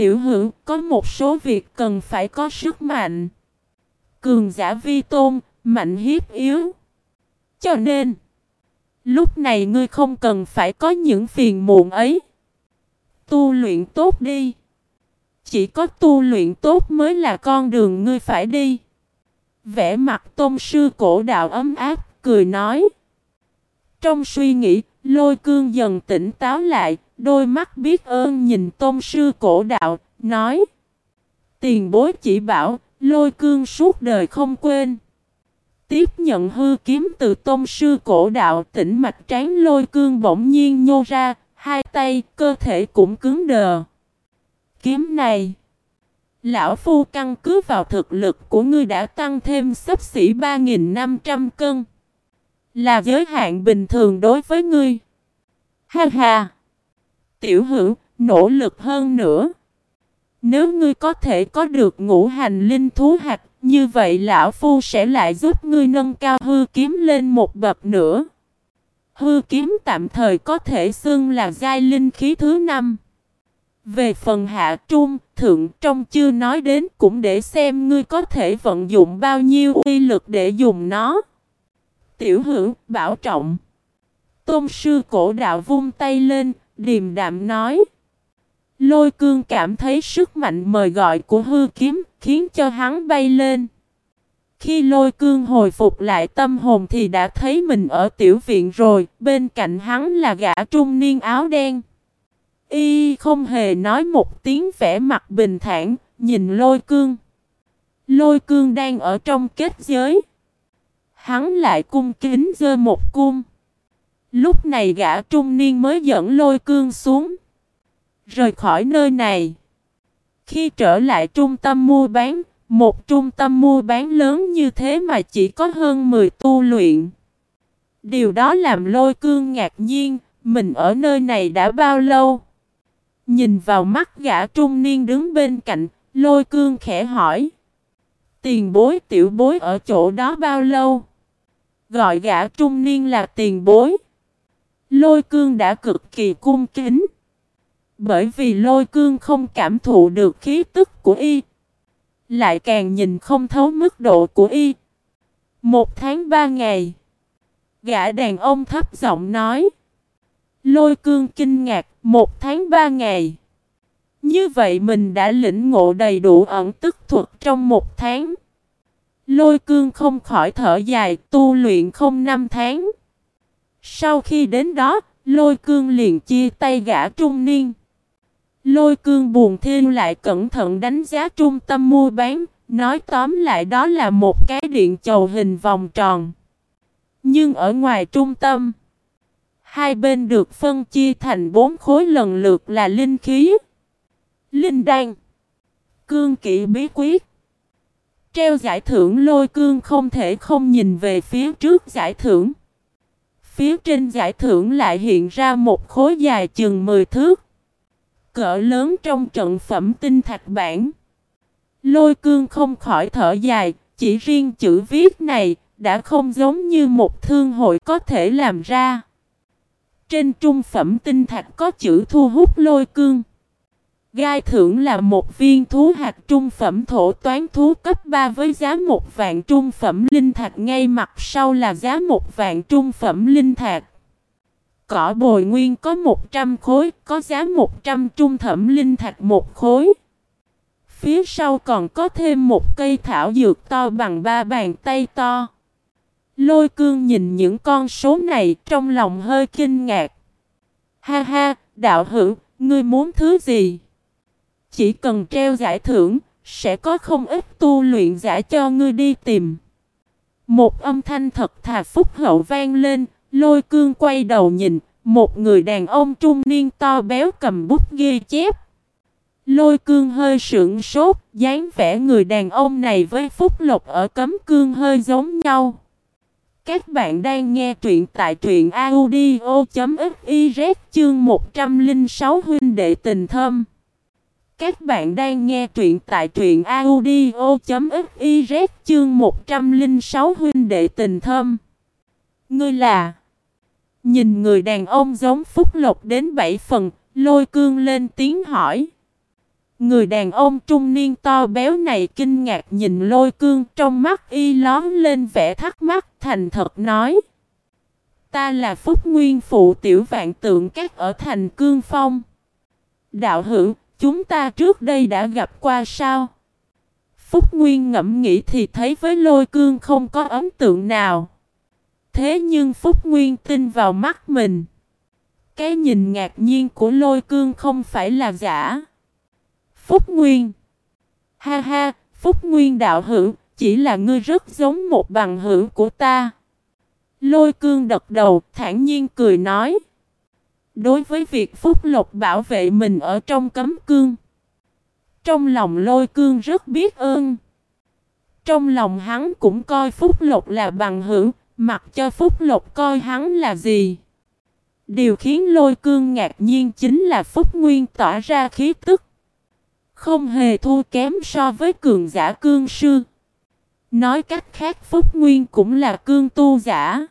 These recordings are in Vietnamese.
Tiểu hữu, có một số việc cần phải có sức mạnh. Cường giả vi tôn, mạnh hiếp yếu. Cho nên, lúc này ngươi không cần phải có những phiền muộn ấy. Tu luyện tốt đi. Chỉ có tu luyện tốt mới là con đường ngươi phải đi. Vẽ mặt tôn sư cổ đạo ấm áp, cười nói. Trong suy nghĩ, lôi cương dần tỉnh táo lại, đôi mắt biết ơn nhìn tôn sư cổ đạo, nói. Tiền bối chỉ bảo, lôi cương suốt đời không quên. Tiếp nhận hư kiếm từ tôn sư cổ đạo tỉnh mạch trán lôi cương bỗng nhiên nhô ra, hai tay, cơ thể cũng cứng đờ. Kiếm này, lão phu căn cứ vào thực lực của ngươi đã tăng thêm sấp xỉ 3.500 cân. Là giới hạn bình thường đối với ngươi. Ha ha! Tiểu hữu, nỗ lực hơn nữa. Nếu ngươi có thể có được ngũ hành linh thú hạt, như vậy lão phu sẽ lại giúp ngươi nâng cao hư kiếm lên một bậc nữa. Hư kiếm tạm thời có thể xưng là giai linh khí thứ năm. Về phần hạ trung, thượng trong chưa nói đến cũng để xem ngươi có thể vận dụng bao nhiêu uy lực để dùng nó. Tiểu hữu, bảo trọng. Tôn sư cổ đạo vung tay lên, điềm đạm nói. Lôi cương cảm thấy sức mạnh mời gọi của hư kiếm, khiến cho hắn bay lên. Khi lôi cương hồi phục lại tâm hồn thì đã thấy mình ở tiểu viện rồi, bên cạnh hắn là gã trung niên áo đen. Y không hề nói một tiếng vẻ mặt bình thản, nhìn lôi cương. Lôi cương đang ở trong kết giới. Hắn lại cung kính dơ một cung. Lúc này gã trung niên mới dẫn lôi cương xuống. Rời khỏi nơi này. Khi trở lại trung tâm mua bán, một trung tâm mua bán lớn như thế mà chỉ có hơn 10 tu luyện. Điều đó làm lôi cương ngạc nhiên, mình ở nơi này đã bao lâu? Nhìn vào mắt gã trung niên đứng bên cạnh, lôi cương khẽ hỏi. Tiền bối tiểu bối ở chỗ đó bao lâu? Gọi gã trung niên là tiền bối. Lôi cương đã cực kỳ cung kính. Bởi vì lôi cương không cảm thụ được khí tức của y. Lại càng nhìn không thấu mức độ của y. Một tháng ba ngày. Gã đàn ông thấp giọng nói. Lôi cương kinh ngạc, một tháng ba ngày. Như vậy mình đã lĩnh ngộ đầy đủ ẩn tức thuật trong một tháng. Lôi cương không khỏi thở dài, tu luyện không năm tháng. Sau khi đến đó, lôi cương liền chia tay gã trung niên. Lôi cương buồn thiên lại cẩn thận đánh giá trung tâm mua bán, nói tóm lại đó là một cái điện chầu hình vòng tròn. Nhưng ở ngoài trung tâm, hai bên được phân chia thành bốn khối lần lượt là linh khí, linh đan, cương kỵ bí quyết. Treo giải thưởng lôi cương không thể không nhìn về phía trước giải thưởng. Phía trên giải thưởng lại hiện ra một khối dài chừng 10 thước. Cỡ lớn trong trận phẩm tinh thạch bản. Lôi cương không khỏi thở dài, chỉ riêng chữ viết này đã không giống như một thương hội có thể làm ra. Trên trung phẩm tinh thạch có chữ thu hút lôi cương. Gai thưởng là một viên thú hạt trung phẩm thổ toán thú cấp 3 với giá một vạn trung phẩm linh thạch ngay mặt sau là giá một vạn trung phẩm linh thạch. Cỏ bồi nguyên có 100 khối, có giá 100 trung thẩm linh thạch một khối. Phía sau còn có thêm một cây thảo dược to bằng ba bàn tay to. Lôi cương nhìn những con số này trong lòng hơi kinh ngạc. Ha ha, đạo hữu, ngươi muốn thứ gì? Chỉ cần treo giải thưởng, sẽ có không ít tu luyện giả cho ngươi đi tìm. Một âm thanh thật thà phúc hậu vang lên, lôi cương quay đầu nhìn, một người đàn ông trung niên to béo cầm bút ghi chép. Lôi cương hơi sững sốt, dáng vẻ người đàn ông này với phúc lộc ở cấm cương hơi giống nhau. Các bạn đang nghe truyện tại truyện audio.fiz chương 106 huynh đệ tình thâm. Các bạn đang nghe truyện tại truyện audio.fiz chương 106 huynh đệ tình thâm. Ngươi là Nhìn người đàn ông giống Phúc Lộc đến bảy phần, lôi cương lên tiếng hỏi. Người đàn ông trung niên to béo này kinh ngạc nhìn lôi cương trong mắt y lóm lên vẻ thắc mắc thành thật nói. Ta là Phúc Nguyên phụ tiểu vạn tượng các ở thành Cương Phong. Đạo hữu, chúng ta trước đây đã gặp qua sao? Phúc Nguyên ngẫm nghĩ thì thấy với lôi cương không có ấn tượng nào. Thế nhưng Phúc Nguyên tin vào mắt mình. Cái nhìn ngạc nhiên của lôi cương không phải là giả. Phúc Nguyên Ha ha, Phúc Nguyên đạo hữu, chỉ là ngươi rất giống một bằng hữu của ta. Lôi cương đật đầu, thản nhiên cười nói. Đối với việc Phúc Lộc bảo vệ mình ở trong cấm cương. Trong lòng lôi cương rất biết ơn. Trong lòng hắn cũng coi Phúc Lộc là bằng hữu, mặc cho Phúc Lộc coi hắn là gì. Điều khiến lôi cương ngạc nhiên chính là Phúc Nguyên tỏa ra khí tức. Không hề thua kém so với cường giả cương sư. Nói cách khác Phúc Nguyên cũng là cương tu giả.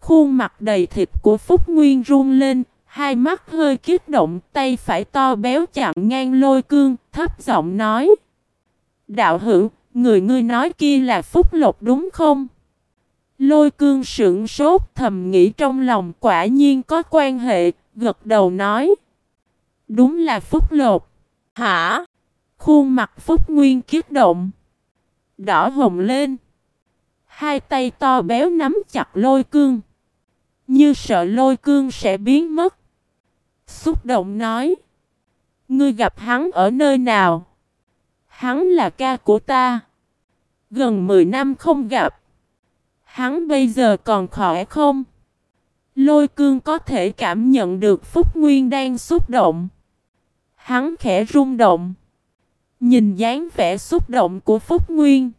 Khuôn mặt đầy thịt của Phúc Nguyên run lên, hai mắt hơi kích động, tay phải to béo chạm ngang lôi cương, thấp giọng nói. Đạo hữu, người ngươi nói kia là Phúc Lộc đúng không? Lôi cương sững sốt thầm nghĩ trong lòng quả nhiên có quan hệ, gật đầu nói. Đúng là Phúc Lộc. Hả? Khuôn mặt Phúc Nguyên kiết động. Đỏ hồng lên. Hai tay to béo nắm chặt lôi cương. Như sợ lôi cương sẽ biến mất. Xúc động nói. Ngươi gặp hắn ở nơi nào? Hắn là ca của ta. Gần 10 năm không gặp. Hắn bây giờ còn khỏe không? Lôi cương có thể cảm nhận được Phúc Nguyên đang xúc động. Hắn khẽ rung động. Nhìn dáng vẻ xúc động của Phúc Nguyên.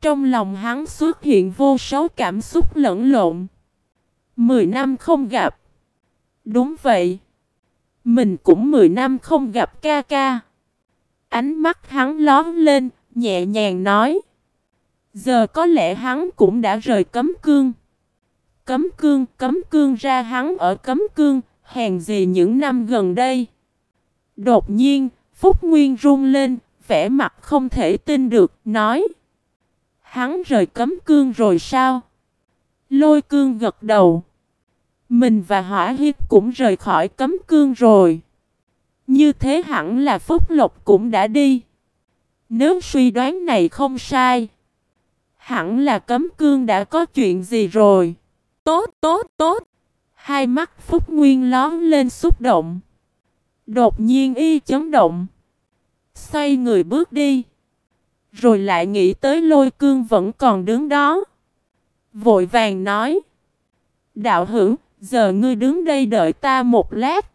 Trong lòng hắn xuất hiện vô số cảm xúc lẫn lộn. Mười năm không gặp. Đúng vậy. Mình cũng mười năm không gặp ca ca. Ánh mắt hắn lón lên, nhẹ nhàng nói. Giờ có lẽ hắn cũng đã rời cấm cương. Cấm cương, cấm cương ra hắn ở cấm cương, hèn gì những năm gần đây. Đột nhiên, Phúc Nguyên run lên, vẻ mặt không thể tin được, nói. Hắn rời cấm cương rồi sao? Lôi cương gật đầu. Mình và hỏa hiếp cũng rời khỏi cấm cương rồi. Như thế hẳn là Phúc Lộc cũng đã đi. Nếu suy đoán này không sai. Hẳn là cấm cương đã có chuyện gì rồi. Tốt, tốt, tốt. Hai mắt Phúc Nguyên lón lên xúc động. Đột nhiên y chấn động. Xoay người bước đi. Rồi lại nghĩ tới lôi cương vẫn còn đứng đó. Vội vàng nói. Đạo hữu, giờ ngươi đứng đây đợi ta một lát.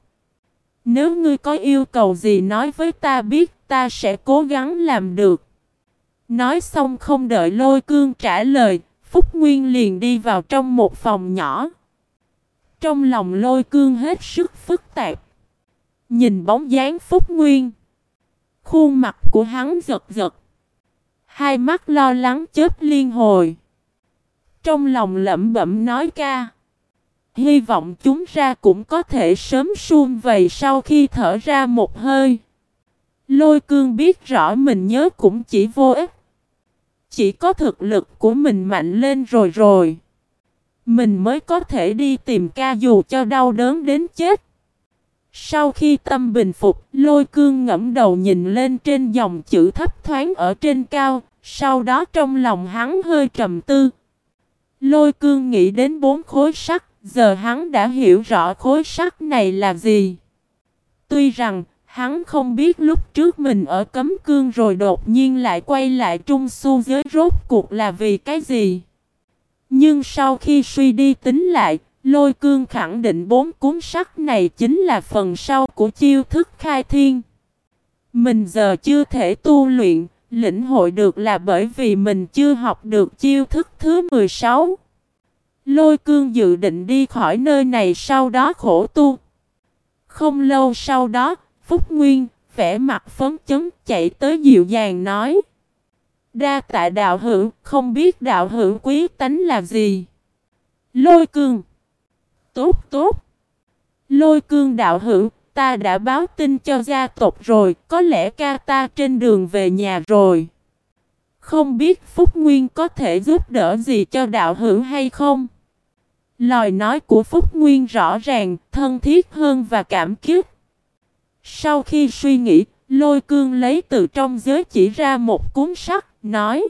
Nếu ngươi có yêu cầu gì nói với ta biết, ta sẽ cố gắng làm được. Nói xong không đợi lôi cương trả lời, Phúc Nguyên liền đi vào trong một phòng nhỏ. Trong lòng lôi cương hết sức phức tạp. Nhìn bóng dáng Phúc Nguyên. Khuôn mặt của hắn giật giật. Hai mắt lo lắng chớp liên hồi. Trong lòng lẩm bẩm nói ca. Hy vọng chúng ra cũng có thể sớm suôn vầy sau khi thở ra một hơi. Lôi cương biết rõ mình nhớ cũng chỉ vô ích. Chỉ có thực lực của mình mạnh lên rồi rồi. Mình mới có thể đi tìm ca dù cho đau đớn đến chết. Sau khi tâm bình phục, lôi cương ngẫm đầu nhìn lên trên dòng chữ thấp thoáng ở trên cao, sau đó trong lòng hắn hơi trầm tư. Lôi cương nghĩ đến bốn khối sắt, giờ hắn đã hiểu rõ khối sắt này là gì. Tuy rằng, hắn không biết lúc trước mình ở cấm cương rồi đột nhiên lại quay lại trung su giới rốt cuộc là vì cái gì. Nhưng sau khi suy đi tính lại, Lôi cương khẳng định bốn cuốn sắt này chính là phần sau của chiêu thức khai thiên. Mình giờ chưa thể tu luyện, lĩnh hội được là bởi vì mình chưa học được chiêu thức thứ 16. Lôi cương dự định đi khỏi nơi này sau đó khổ tu. Không lâu sau đó, Phúc Nguyên, vẻ mặt phấn chấn chạy tới dịu dàng nói. Đa tại đạo hữu, không biết đạo hữu quý tánh là gì. Lôi cương tốt tốt. Lôi cương đạo hữu, ta đã báo tin cho gia tộc rồi, có lẽ ca ta trên đường về nhà rồi. Không biết Phúc Nguyên có thể giúp đỡ gì cho đạo hữu hay không? Lời nói của Phúc Nguyên rõ ràng, thân thiết hơn và cảm kích. Sau khi suy nghĩ, lôi cương lấy từ trong giới chỉ ra một cuốn sách, nói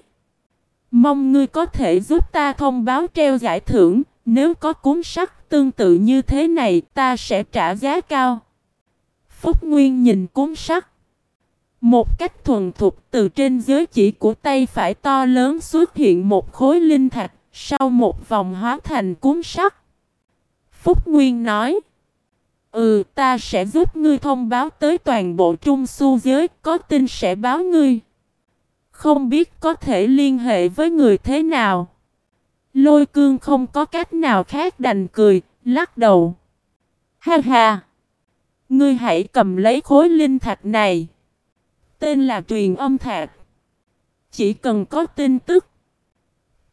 Mong ngươi có thể giúp ta thông báo treo giải thưởng, nếu có cuốn sách tương tự như thế này ta sẽ trả giá cao. Phúc Nguyên nhìn cuốn sách. Một cách thuần thục từ trên giới chỉ của tay phải to lớn xuất hiện một khối linh thạch, sau một vòng hóa thành cuốn sắt. Phúc Nguyên nói, Ừ, ta sẽ giúp ngươi thông báo tới toàn bộ trung su giới, có tin sẽ báo ngươi. Không biết có thể liên hệ với người thế nào. Lôi cương không có cách nào khác đành cười, lắc đầu. Ha ha! Ngươi hãy cầm lấy khối linh thạch này. Tên là truyền âm thạch. Chỉ cần có tin tức,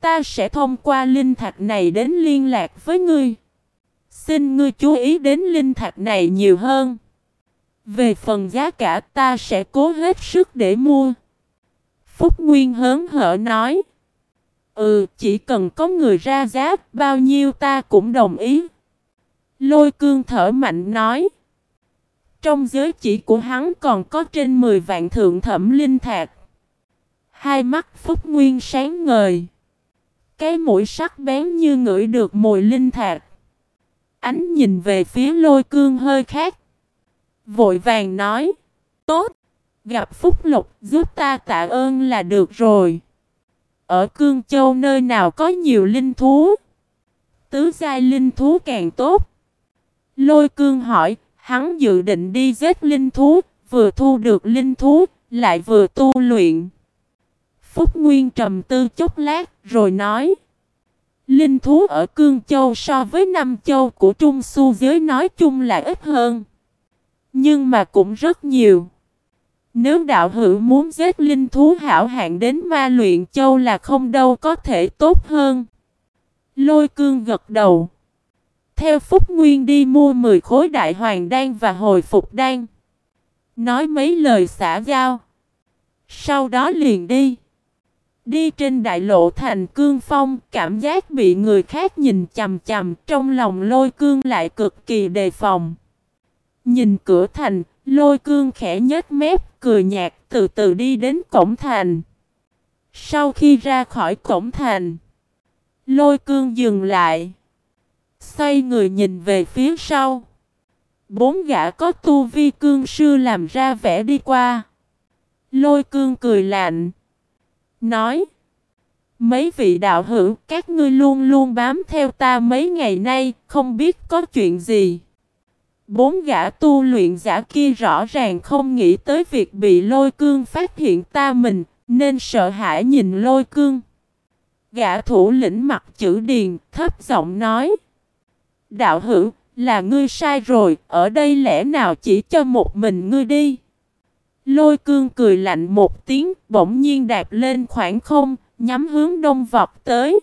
ta sẽ thông qua linh thạch này đến liên lạc với ngươi. Xin ngươi chú ý đến linh thạch này nhiều hơn. Về phần giá cả ta sẽ cố hết sức để mua. Phúc Nguyên hớn hở nói. Ừ, chỉ cần có người ra giá, bao nhiêu ta cũng đồng ý. Lôi cương thở mạnh nói. Trong giới chỉ của hắn còn có trên 10 vạn thượng thẩm linh thạch. Hai mắt Phúc Nguyên sáng ngời. Cái mũi sắc bén như ngửi được mùi linh thạch. Ánh nhìn về phía lôi cương hơi khác. Vội vàng nói. Tốt. Gặp Phúc Lục giúp ta tạ ơn là được rồi. Ở Cương Châu nơi nào có nhiều linh thú. Tứ giai linh thú càng tốt. Lôi cương hỏi, hắn dự định đi giết linh thú, vừa thu được linh thú, lại vừa tu luyện. Phúc Nguyên trầm tư chốc lát, rồi nói. Linh thú ở Cương Châu so với năm châu của Trung Su giới nói chung là ít hơn. Nhưng mà cũng rất nhiều. Nếu đạo hữu muốn giết linh thú hảo hạng đến ma luyện châu là không đâu có thể tốt hơn. Lôi cương gật đầu. Theo Phúc Nguyên đi mua 10 khối đại hoàng đan và hồi phục đan. Nói mấy lời xả giao. Sau đó liền đi. Đi trên đại lộ thành cương phong, cảm giác bị người khác nhìn chầm chầm, trong lòng lôi cương lại cực kỳ đề phòng. Nhìn cửa thành, lôi cương khẽ nhếch mép, cười nhạt, từ từ đi đến cổng thành. Sau khi ra khỏi cổng thành, lôi cương dừng lại. Xoay người nhìn về phía sau. Bốn gã có tu vi cương sư làm ra vẻ đi qua. Lôi cương cười lạnh. Nói. Mấy vị đạo hữu, các ngươi luôn luôn bám theo ta mấy ngày nay, không biết có chuyện gì. Bốn gã tu luyện giả kia rõ ràng không nghĩ tới việc bị lôi cương phát hiện ta mình, nên sợ hãi nhìn lôi cương. Gã thủ lĩnh mặt chữ điền, thấp giọng nói. Đạo hữu, là ngươi sai rồi, ở đây lẽ nào chỉ cho một mình ngươi đi. Lôi cương cười lạnh một tiếng, bỗng nhiên đạp lên khoảng không, nhắm hướng đông vọt tới.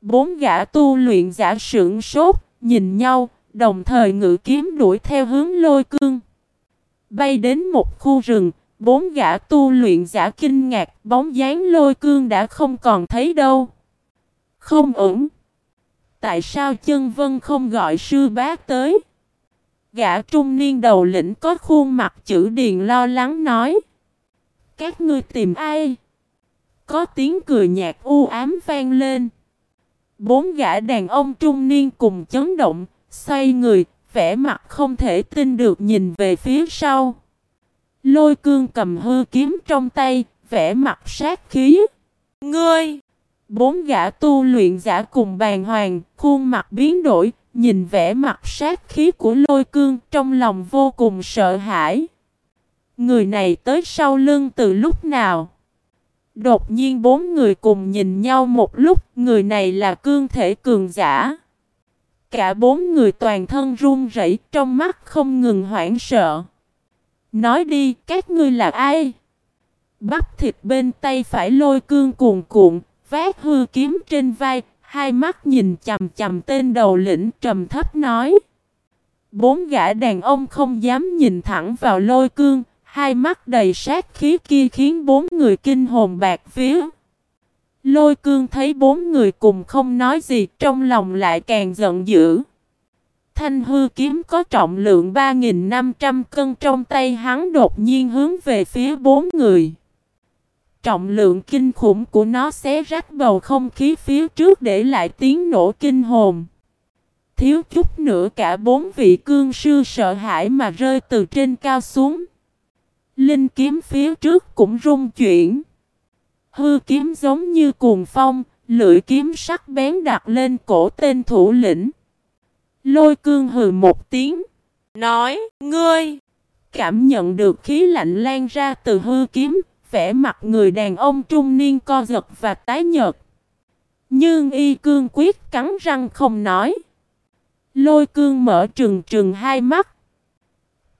Bốn gã tu luyện giả sưởng sốt, nhìn nhau, đồng thời ngự kiếm đuổi theo hướng lôi cương. Bay đến một khu rừng, bốn gã tu luyện giả kinh ngạc, bóng dáng lôi cương đã không còn thấy đâu. Không ổn. Tại sao chân vân không gọi sư bá tới? Gã trung niên đầu lĩnh có khuôn mặt chữ điền lo lắng nói. Các ngươi tìm ai? Có tiếng cười nhạt u ám vang lên. Bốn gã đàn ông trung niên cùng chấn động, xoay người, vẻ mặt không thể tin được nhìn về phía sau. Lôi cương cầm hư kiếm trong tay, vẻ mặt sát khí. Ngươi! Bốn gã tu luyện giả cùng bàn hoàng, khuôn mặt biến đổi, nhìn vẻ mặt sát khí của lôi cương trong lòng vô cùng sợ hãi. Người này tới sau lưng từ lúc nào? Đột nhiên bốn người cùng nhìn nhau một lúc, người này là cương thể cường giả. Cả bốn người toàn thân run rẩy, trong mắt không ngừng hoảng sợ. Nói đi, các ngươi là ai? Bắp thịt bên tay phải lôi cương cuồn cuộn, vác hư kiếm trên vai, hai mắt nhìn chầm chầm tên đầu lĩnh trầm thấp nói. Bốn gã đàn ông không dám nhìn thẳng vào lôi cương, hai mắt đầy sát khí kia khiến bốn người kinh hồn bạc vía. Lôi cương thấy bốn người cùng không nói gì trong lòng lại càng giận dữ. Thanh hư kiếm có trọng lượng 3.500 cân trong tay hắn đột nhiên hướng về phía bốn người. Trọng lượng kinh khủng của nó xé rách bầu không khí phía trước để lại tiếng nổ kinh hồn. Thiếu chút nữa cả bốn vị cương sư sợ hãi mà rơi từ trên cao xuống. Linh kiếm phía trước cũng rung chuyển. Hư kiếm giống như cuồng phong, lưỡi kiếm sắc bén đặt lên cổ tên thủ lĩnh. Lôi cương hừ một tiếng. Nói, ngươi. Cảm nhận được khí lạnh lan ra từ hư kiếm, vẻ mặt người đàn ông trung niên co giật và tái nhợt. Nhưng y cương quyết cắn răng không nói. Lôi cương mở trừng trừng hai mắt.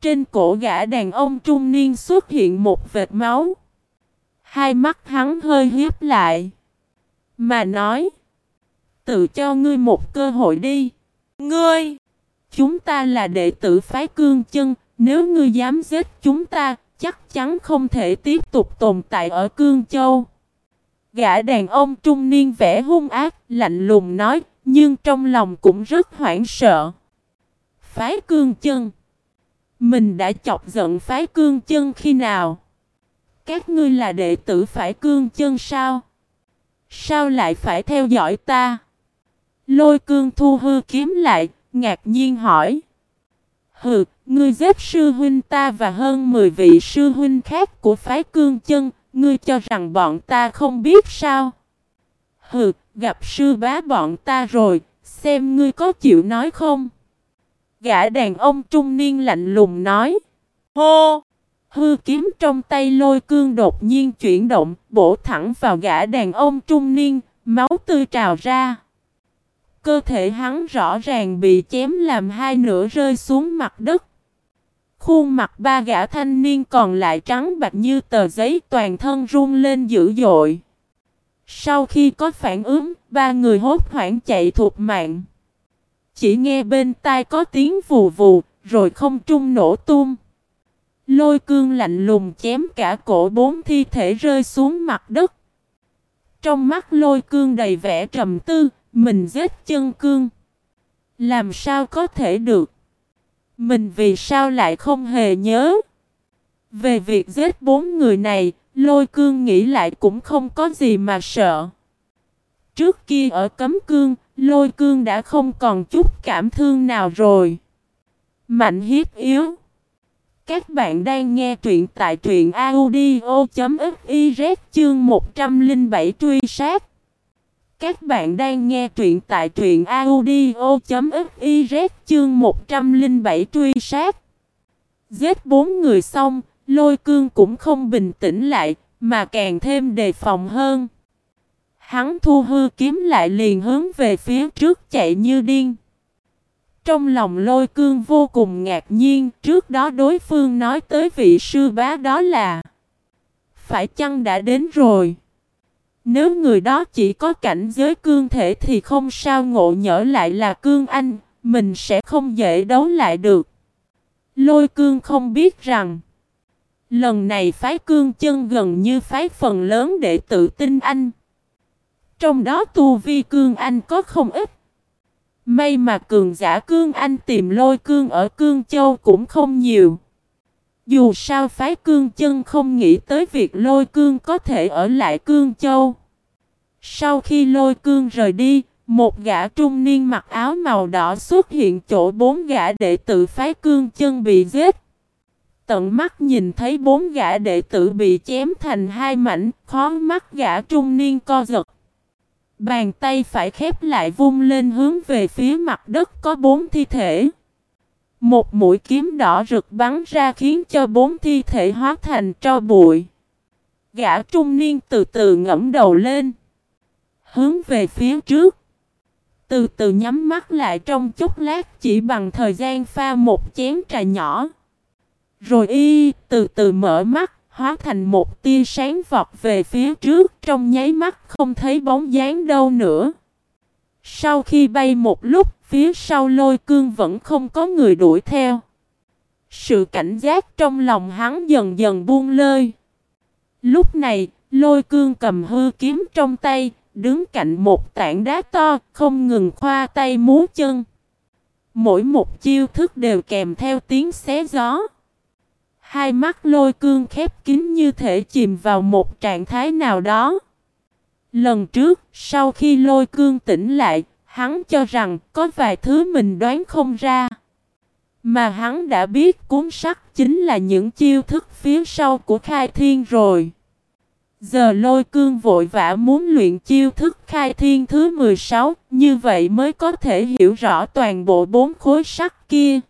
Trên cổ gã đàn ông trung niên xuất hiện một vệt máu. Hai mắt hắn hơi hiếp lại. Mà nói. Tự cho ngươi một cơ hội đi. Ngươi. Chúng ta là đệ tử phái cương chân. Nếu ngươi dám giết chúng ta. Chắc chắn không thể tiếp tục tồn tại ở cương châu. Gã đàn ông trung niên vẻ hung ác. Lạnh lùng nói. Nhưng trong lòng cũng rất hoảng sợ. Phái cương chân. Mình đã chọc giận phái cương chân khi nào? Các ngươi là đệ tử phái cương chân sao? Sao lại phải theo dõi ta? Lôi cương thu hư kiếm lại, ngạc nhiên hỏi. Hừ, ngươi giết sư huynh ta và hơn 10 vị sư huynh khác của phái cương chân, ngươi cho rằng bọn ta không biết sao? Hừ, gặp sư bá bọn ta rồi, xem ngươi có chịu nói không? Gã đàn ông trung niên lạnh lùng nói. Hô! Hư kiếm trong tay lôi cương đột nhiên chuyển động, bổ thẳng vào gã đàn ông trung niên, máu tươi trào ra. Cơ thể hắn rõ ràng bị chém làm hai nửa rơi xuống mặt đất. Khuôn mặt ba gã thanh niên còn lại trắng bạch như tờ giấy toàn thân run lên dữ dội. Sau khi có phản ứng, ba người hốt hoảng chạy thuộc mạng. Chỉ nghe bên tai có tiếng vù vù, rồi không trung nổ tung. Lôi cương lạnh lùng chém cả cổ bốn thi thể rơi xuống mặt đất. Trong mắt lôi cương đầy vẻ trầm tư, mình giết chân cương. Làm sao có thể được? Mình vì sao lại không hề nhớ? Về việc giết bốn người này, lôi cương nghĩ lại cũng không có gì mà sợ. Trước kia ở cấm cương, lôi cương đã không còn chút cảm thương nào rồi. Mạnh hiếp yếu. Các bạn đang nghe truyện tại truyện audio.fiz chương 107 truy sát. Các bạn đang nghe truyện tại truyện audio.fiz chương 107 truy sát. Giết bốn người xong, lôi cương cũng không bình tĩnh lại, mà càng thêm đề phòng hơn. Hắn thu hư kiếm lại liền hướng về phía trước chạy như điên. Trong lòng lôi cương vô cùng ngạc nhiên, trước đó đối phương nói tới vị sư bá đó là Phải chăng đã đến rồi? Nếu người đó chỉ có cảnh giới cương thể thì không sao ngộ nhỡ lại là cương anh, mình sẽ không dễ đấu lại được. Lôi cương không biết rằng Lần này phái cương chân gần như phái phần lớn để tự tin anh Trong đó tu vi cương anh có không ít May mà cường giả cương anh tìm lôi cương ở cương châu cũng không nhiều. Dù sao phái cương chân không nghĩ tới việc lôi cương có thể ở lại cương châu. Sau khi lôi cương rời đi, một gã trung niên mặc áo màu đỏ xuất hiện chỗ bốn gã đệ tử phái cương chân bị giết. Tận mắt nhìn thấy bốn gã đệ tử bị chém thành hai mảnh, khó mắt gã trung niên co giật. Bàn tay phải khép lại vung lên hướng về phía mặt đất có bốn thi thể. Một mũi kiếm đỏ rực bắn ra khiến cho bốn thi thể hóa thành tro bụi. Gã trung niên từ từ ngẫm đầu lên. Hướng về phía trước. Từ từ nhắm mắt lại trong chốc lát chỉ bằng thời gian pha một chén trà nhỏ. Rồi y từ từ mở mắt, hóa thành một tia sáng vọt về phía trước trong nháy mắt không thấy bóng dáng đâu nữa. Sau khi bay một lúc phía sau lôi cương vẫn không có người đuổi theo. Sự cảnh giác trong lòng hắn dần dần buông lơi. Lúc này, lôi cương cầm hư kiếm trong tay, đứng cạnh một tảng đá to, không ngừng khoa tay múa chân. Mỗi một chiêu thức đều kèm theo tiếng xé gió. Hai mắt lôi cương khép kín như thể chìm vào một trạng thái nào đó. Lần trước, sau khi lôi cương tỉnh lại, hắn cho rằng có vài thứ mình đoán không ra. Mà hắn đã biết cuốn sách chính là những chiêu thức phía sau của khai thiên rồi. Giờ lôi cương vội vã muốn luyện chiêu thức khai thiên thứ 16, như vậy mới có thể hiểu rõ toàn bộ bốn khối sắt kia.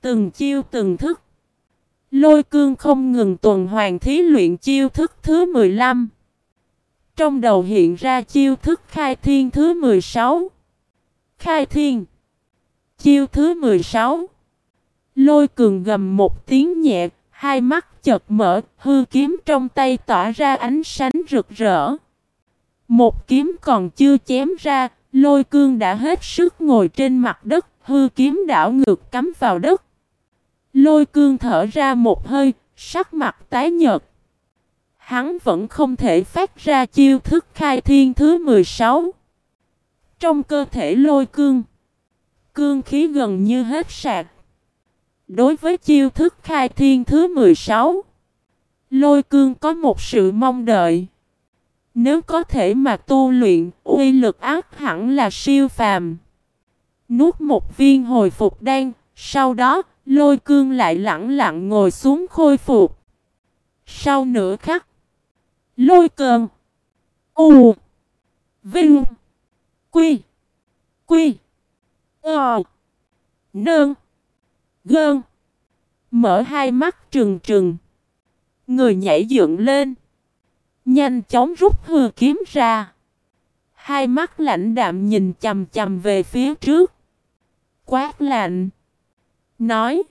Từng chiêu từng thức. Lôi cương không ngừng tuần hoàn thí luyện chiêu thức thứ 15. Trong đầu hiện ra chiêu thức khai thiên thứ 16. Khai thiên. Chiêu thứ 16. Lôi cường gầm một tiếng nhẹ, hai mắt chợt mở, hư kiếm trong tay tỏa ra ánh sáng rực rỡ. Một kiếm còn chưa chém ra, lôi cương đã hết sức ngồi trên mặt đất, hư kiếm đảo ngược cắm vào đất. Lôi cương thở ra một hơi, sắc mặt tái nhợt. Hắn vẫn không thể phát ra chiêu thức khai thiên thứ 16. Trong cơ thể lôi cương, cương khí gần như hết sạc. Đối với chiêu thức khai thiên thứ 16, lôi cương có một sự mong đợi. Nếu có thể mà tu luyện, uy lực ác hẳn là siêu phàm. Nuốt một viên hồi phục đan, sau đó, lôi cương lại lặng lặng ngồi xuống khôi phục. Sau nửa khắc, lôi cường. u, vinh, quy, quy, ờ, nơn Gơn. Mở hai mắt trừng trừng. Người nhảy dựng lên. Nhanh chóng rút hư kiếm ra. Hai mắt lạnh đạm nhìn chầm chầm về phía trước. Quát lạnh. Nói.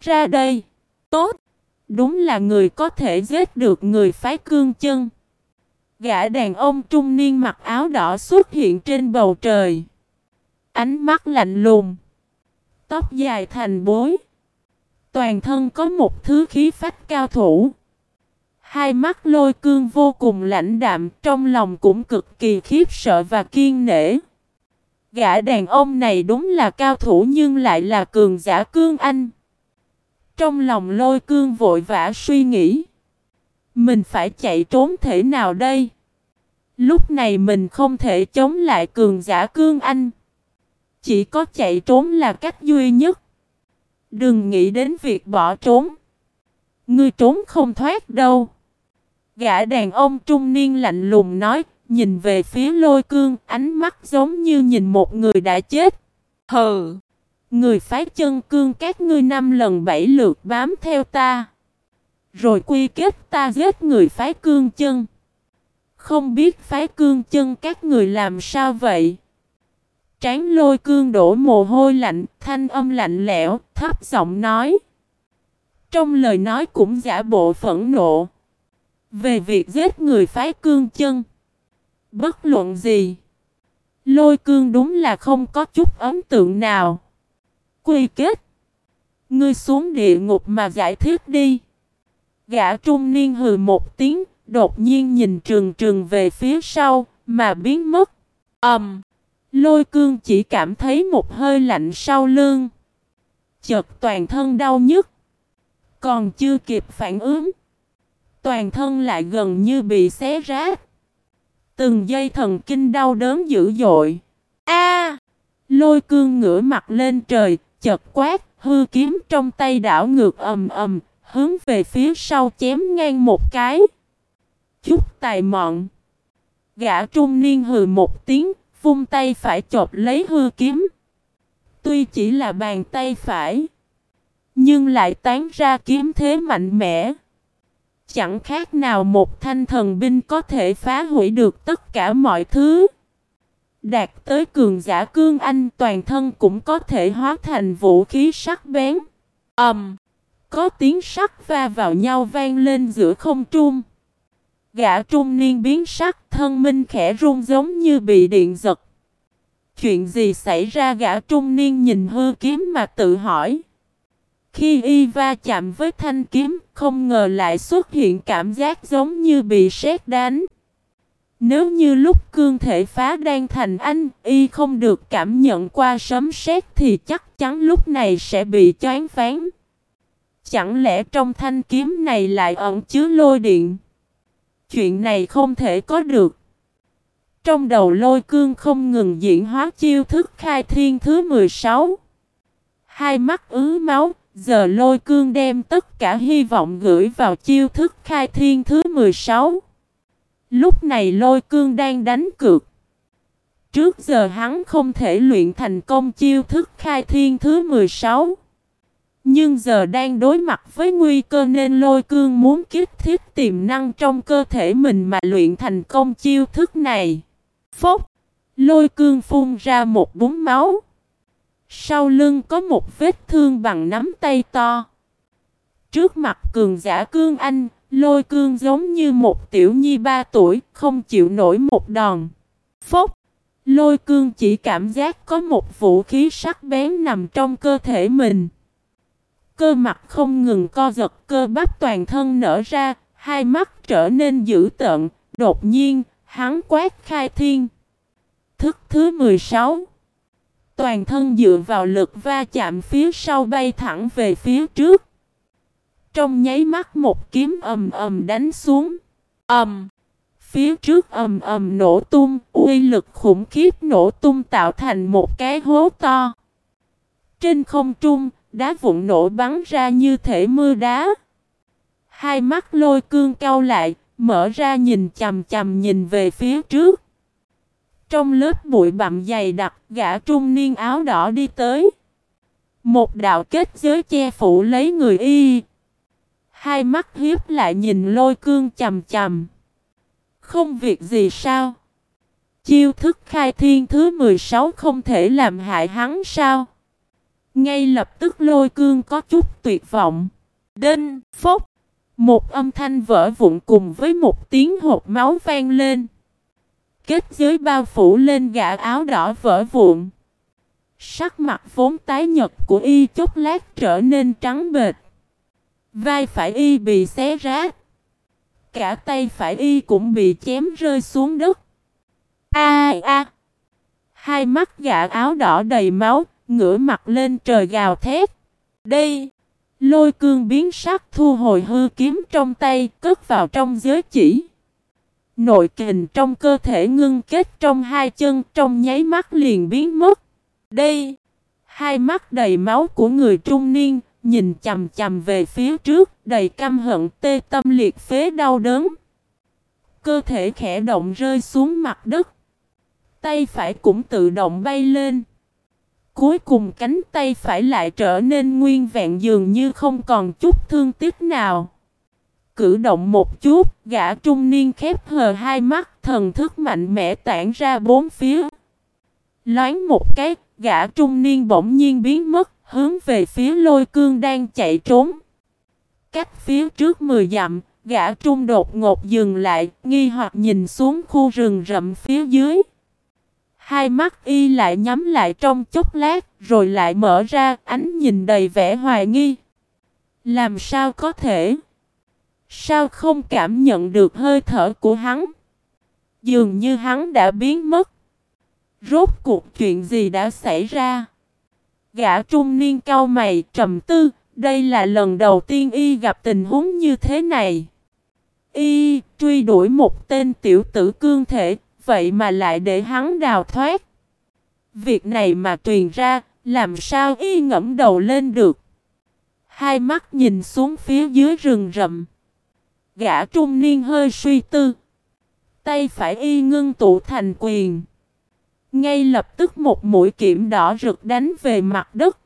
Ra đây. Tốt. Đúng là người có thể giết được người phái cương chân. Gã đàn ông trung niên mặc áo đỏ xuất hiện trên bầu trời. Ánh mắt lạnh lùng. Tóc dài thành bối. Toàn thân có một thứ khí phách cao thủ. Hai mắt lôi cương vô cùng lãnh đạm, trong lòng cũng cực kỳ khiếp sợ và kiên nể. Gã đàn ông này đúng là cao thủ nhưng lại là cường giả cương anh. Trong lòng lôi cương vội vã suy nghĩ. Mình phải chạy trốn thể nào đây? Lúc này mình không thể chống lại cường giả cương anh. Chỉ có chạy trốn là cách duy nhất. Đừng nghĩ đến việc bỏ trốn. Ngươi trốn không thoát đâu. Gã đàn ông trung niên lạnh lùng nói, nhìn về phía lôi cương, ánh mắt giống như nhìn một người đã chết. Hừ! Người phái chân cương các ngươi năm lần bảy lượt bám theo ta. Rồi quy kết ta giết người phái cương chân. Không biết phái cương chân các người làm sao vậy? Tráng lôi cương đổ mồ hôi lạnh, thanh âm lạnh lẽo, thấp giọng nói. Trong lời nói cũng giả bộ phẫn nộ. Về việc giết người phái cương chân. Bất luận gì. Lôi cương đúng là không có chút ấn tượng nào. Quy kết. Ngươi xuống địa ngục mà giải thích đi. Gã trung niên hừ một tiếng, đột nhiên nhìn trường trường về phía sau, mà biến mất. ầm, Um. Lôi cương chỉ cảm thấy một hơi lạnh sau lưng. Chợt toàn thân đau nhức. Còn chưa kịp phản ứng. Toàn thân lại gần như bị xé rách. Từng dây thần kinh đau đớn dữ dội. A! lôi cương ngửa mặt lên trời, chật quát, hư kiếm trong tay đảo ngược ầm ầm, hướng về phía sau chém ngang một cái. Chút tài mọn. Gã trung niên hừ một tiếng, vung tay phải chộp lấy hư kiếm. Tuy chỉ là bàn tay phải, nhưng lại tán ra kiếm thế mạnh mẽ. Chẳng khác nào một thanh thần binh có thể phá hủy được tất cả mọi thứ. Đạt tới cường giả cương anh toàn thân cũng có thể hóa thành vũ khí sắc bén. ầm, um, Có tiếng sắc va vào nhau vang lên giữa không trung. Gã trung niên biến sắc thân minh khẽ run giống như bị điện giật. Chuyện gì xảy ra gã trung niên nhìn hư kiếm mà tự hỏi. Khi y va chạm với thanh kiếm, không ngờ lại xuất hiện cảm giác giống như bị sét đánh. Nếu như lúc cương thể phá đang thành anh, y không được cảm nhận qua sấm sét thì chắc chắn lúc này sẽ bị choáng phán. Chẳng lẽ trong thanh kiếm này lại ẩn chứa lôi điện? Chuyện này không thể có được. Trong đầu lôi cương không ngừng diễn hóa chiêu thức khai thiên thứ 16. Hai mắt ứ máu, giờ lôi cương đem tất cả hy vọng gửi vào chiêu thức khai thiên thứ 16. Lúc này lôi cương đang đánh cược. Trước giờ hắn không thể luyện thành công chiêu thức khai thiên thứ 16. Nhưng giờ đang đối mặt với nguy cơ nên lôi cương muốn kích thiết tiềm năng trong cơ thể mình mà luyện thành công chiêu thức này. Phốc! Lôi cương phun ra một búng máu. Sau lưng có một vết thương bằng nắm tay to. Trước mặt cường giả cương anh, lôi cương giống như một tiểu nhi ba tuổi, không chịu nổi một đòn. Phốc! Lôi cương chỉ cảm giác có một vũ khí sắc bén nằm trong cơ thể mình. Cơ mặt không ngừng co giật cơ bắp toàn thân nở ra, hai mắt trở nên dữ tợn, đột nhiên, hắn quát khai thiên. Thức thứ 16 Toàn thân dựa vào lực va chạm phía sau bay thẳng về phía trước. Trong nháy mắt một kiếm ầm ầm đánh xuống. ầm Phía trước ầm ầm nổ tung, uy lực khủng khiếp nổ tung tạo thành một cái hố to. Trên không trung, đá vụn nổ bắn ra như thể mưa đá. Hai mắt lôi cương cau lại, mở ra nhìn chầm chầm nhìn về phía trước. Trong lớp bụi bặm dày đặc, gã trung niên áo đỏ đi tới. Một đạo kết giới che phủ lấy người y. Hai mắt hiếp lại nhìn lôi cương chầm chầm. Không việc gì sao? Chiêu thức khai thiên thứ 16 không thể làm hại hắn sao? Ngay lập tức lôi cương có chút tuyệt vọng. Đinh, phốc. Một âm thanh vỡ vụn cùng với một tiếng hột máu vang lên. Kết giới bao phủ lên gã áo đỏ vỡ vụn. Sắc mặt vốn tái nhật của y chốc lát trở nên trắng bệt. Vai phải y bị xé rách. Cả tay phải y cũng bị chém rơi xuống đất. A a. Hai mắt gã áo đỏ đầy máu, ngửa mặt lên trời gào thét. Đây. Lôi cương biến sắc thu hồi hư kiếm trong tay, cất vào trong giới chỉ. Nội kình trong cơ thể ngưng kết trong hai chân trong nháy mắt liền biến mất. Đây, hai mắt đầy máu của người trung niên, nhìn chầm chầm về phía trước, đầy căm hận tê tâm liệt phế đau đớn. Cơ thể khẽ động rơi xuống mặt đất. Tay phải cũng tự động bay lên. Cuối cùng cánh tay phải lại trở nên nguyên vẹn dường như không còn chút thương tiếc nào. Cử động một chút, gã trung niên khép hờ hai mắt, thần thức mạnh mẽ tản ra bốn phía. Loáng một cái, gã trung niên bỗng nhiên biến mất, hướng về phía lôi cương đang chạy trốn. Cách phía trước mười dặm, gã trung đột ngột dừng lại, nghi hoặc nhìn xuống khu rừng rậm phía dưới. Hai mắt y lại nhắm lại trong chốc lát, rồi lại mở ra, ánh nhìn đầy vẻ hoài nghi. Làm sao có thể? Sao không cảm nhận được hơi thở của hắn? Dường như hắn đã biến mất. Rốt cuộc chuyện gì đã xảy ra? Gã trung niên cao mày trầm tư, đây là lần đầu tiên y gặp tình huống như thế này. Y truy đuổi một tên tiểu tử cương thể, vậy mà lại để hắn đào thoát. Việc này mà truyền ra, làm sao y ngẫm đầu lên được? Hai mắt nhìn xuống phía dưới rừng rậm. Gã trung niên hơi suy tư. Tay phải y ngưng tụ thành quyền. Ngay lập tức một mũi kiểm đỏ rực đánh về mặt đất.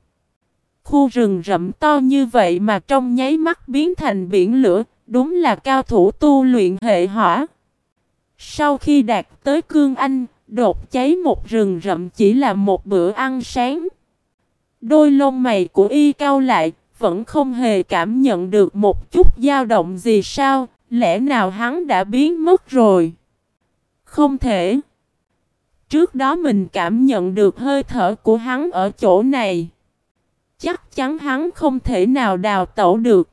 Khu rừng rậm to như vậy mà trong nháy mắt biến thành biển lửa, đúng là cao thủ tu luyện hệ hỏa. Sau khi đạt tới cương anh, đột cháy một rừng rậm chỉ là một bữa ăn sáng. Đôi lông mày của y cao lại, vẫn không hề cảm nhận được một chút dao động gì sao, lẽ nào hắn đã biến mất rồi? Không thể trước đó mình cảm nhận được hơi thở của hắn ở chỗ này. Chắc chắn hắn không thể nào đào tẩu được.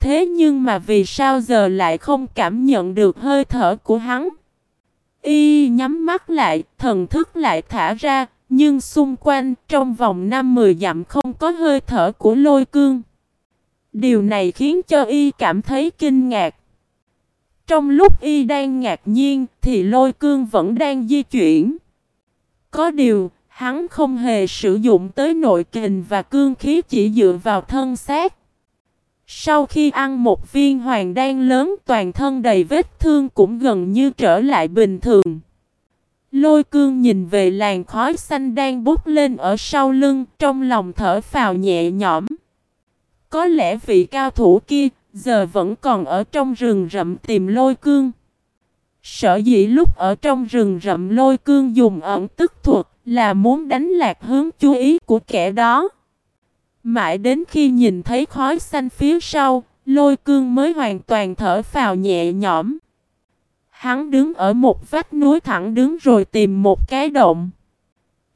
Thế nhưng mà vì sao giờ lại không cảm nhận được hơi thở của hắn? Y nhắm mắt lại, thần thức lại thả ra, nhưng xung quanh trong vòng 5-10 dặm không có hơi thở của lôi cương. Điều này khiến cho Y cảm thấy kinh ngạc. Trong lúc Y đang ngạc nhiên thì lôi cương vẫn đang di chuyển. Có điều, hắn không hề sử dụng tới nội kình và cương khí chỉ dựa vào thân xác. Sau khi ăn một viên hoàng đan lớn toàn thân đầy vết thương cũng gần như trở lại bình thường. Lôi cương nhìn về làn khói xanh đang bút lên ở sau lưng trong lòng thở phào nhẹ nhõm. Có lẽ vị cao thủ kia giờ vẫn còn ở trong rừng rậm tìm lôi cương. Sở dĩ lúc ở trong rừng rậm lôi cương dùng ẩn tức thuật là muốn đánh lạc hướng chú ý của kẻ đó. Mãi đến khi nhìn thấy khói xanh phía sau, lôi cương mới hoàn toàn thở phào nhẹ nhõm. Hắn đứng ở một vách núi thẳng đứng rồi tìm một cái động.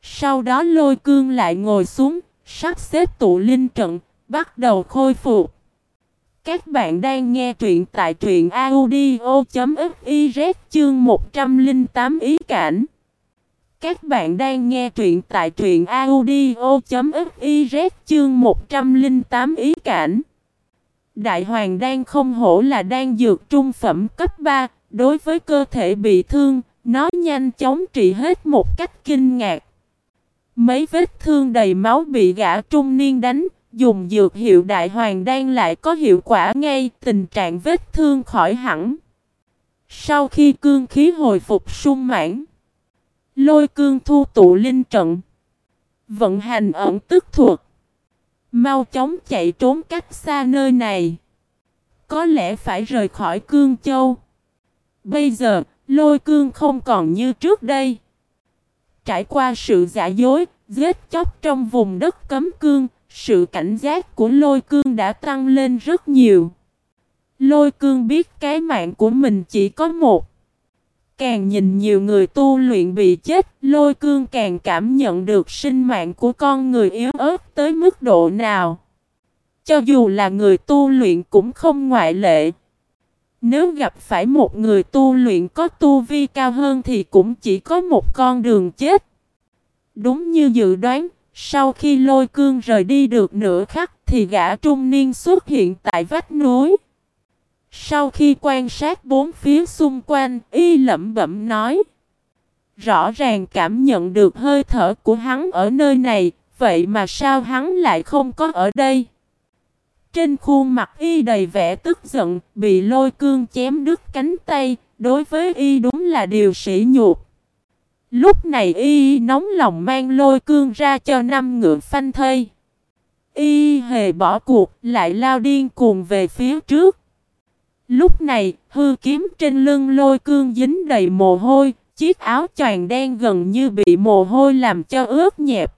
Sau đó lôi cương lại ngồi xuống, sắp xếp tụ linh trận, bắt đầu khôi phục. Các bạn đang nghe truyện tại truyện audio.fiz chương 108 ý cảnh. Các bạn đang nghe truyện tại truyện audio.fiz chương 108 ý cảnh. Đại hoàng đang không hổ là đang dược trung phẩm cấp 3, đối với cơ thể bị thương, nó nhanh chóng trị hết một cách kinh ngạc. Mấy vết thương đầy máu bị gã trung niên đánh, dùng dược hiệu đại hoàng đan lại có hiệu quả ngay, tình trạng vết thương khỏi hẳn. Sau khi cương khí hồi phục sung mãn, Lôi cương thu tụ linh trận. Vận hành ẩn tức thuật. Mau chóng chạy trốn cách xa nơi này. Có lẽ phải rời khỏi cương châu. Bây giờ, lôi cương không còn như trước đây. Trải qua sự giả dối, giết chóc trong vùng đất cấm cương, sự cảnh giác của lôi cương đã tăng lên rất nhiều. Lôi cương biết cái mạng của mình chỉ có một. Càng nhìn nhiều người tu luyện bị chết, lôi cương càng cảm nhận được sinh mạng của con người yếu ớt tới mức độ nào. Cho dù là người tu luyện cũng không ngoại lệ. Nếu gặp phải một người tu luyện có tu vi cao hơn thì cũng chỉ có một con đường chết. Đúng như dự đoán, sau khi lôi cương rời đi được nửa khắc thì gã trung niên xuất hiện tại vách núi. Sau khi quan sát bốn phía xung quanh, y lẩm bẩm nói. Rõ ràng cảm nhận được hơi thở của hắn ở nơi này, vậy mà sao hắn lại không có ở đây? Trên khuôn mặt y đầy vẻ tức giận, bị lôi cương chém đứt cánh tay, đối với y đúng là điều sỉ nhục. Lúc này y nóng lòng mang lôi cương ra cho năm ngựa phanh thây. Y hề bỏ cuộc, lại lao điên cuồng về phía trước. Lúc này, hư kiếm trên lưng lôi cương dính đầy mồ hôi, chiếc áo choàng đen gần như bị mồ hôi làm cho ướt nhẹp.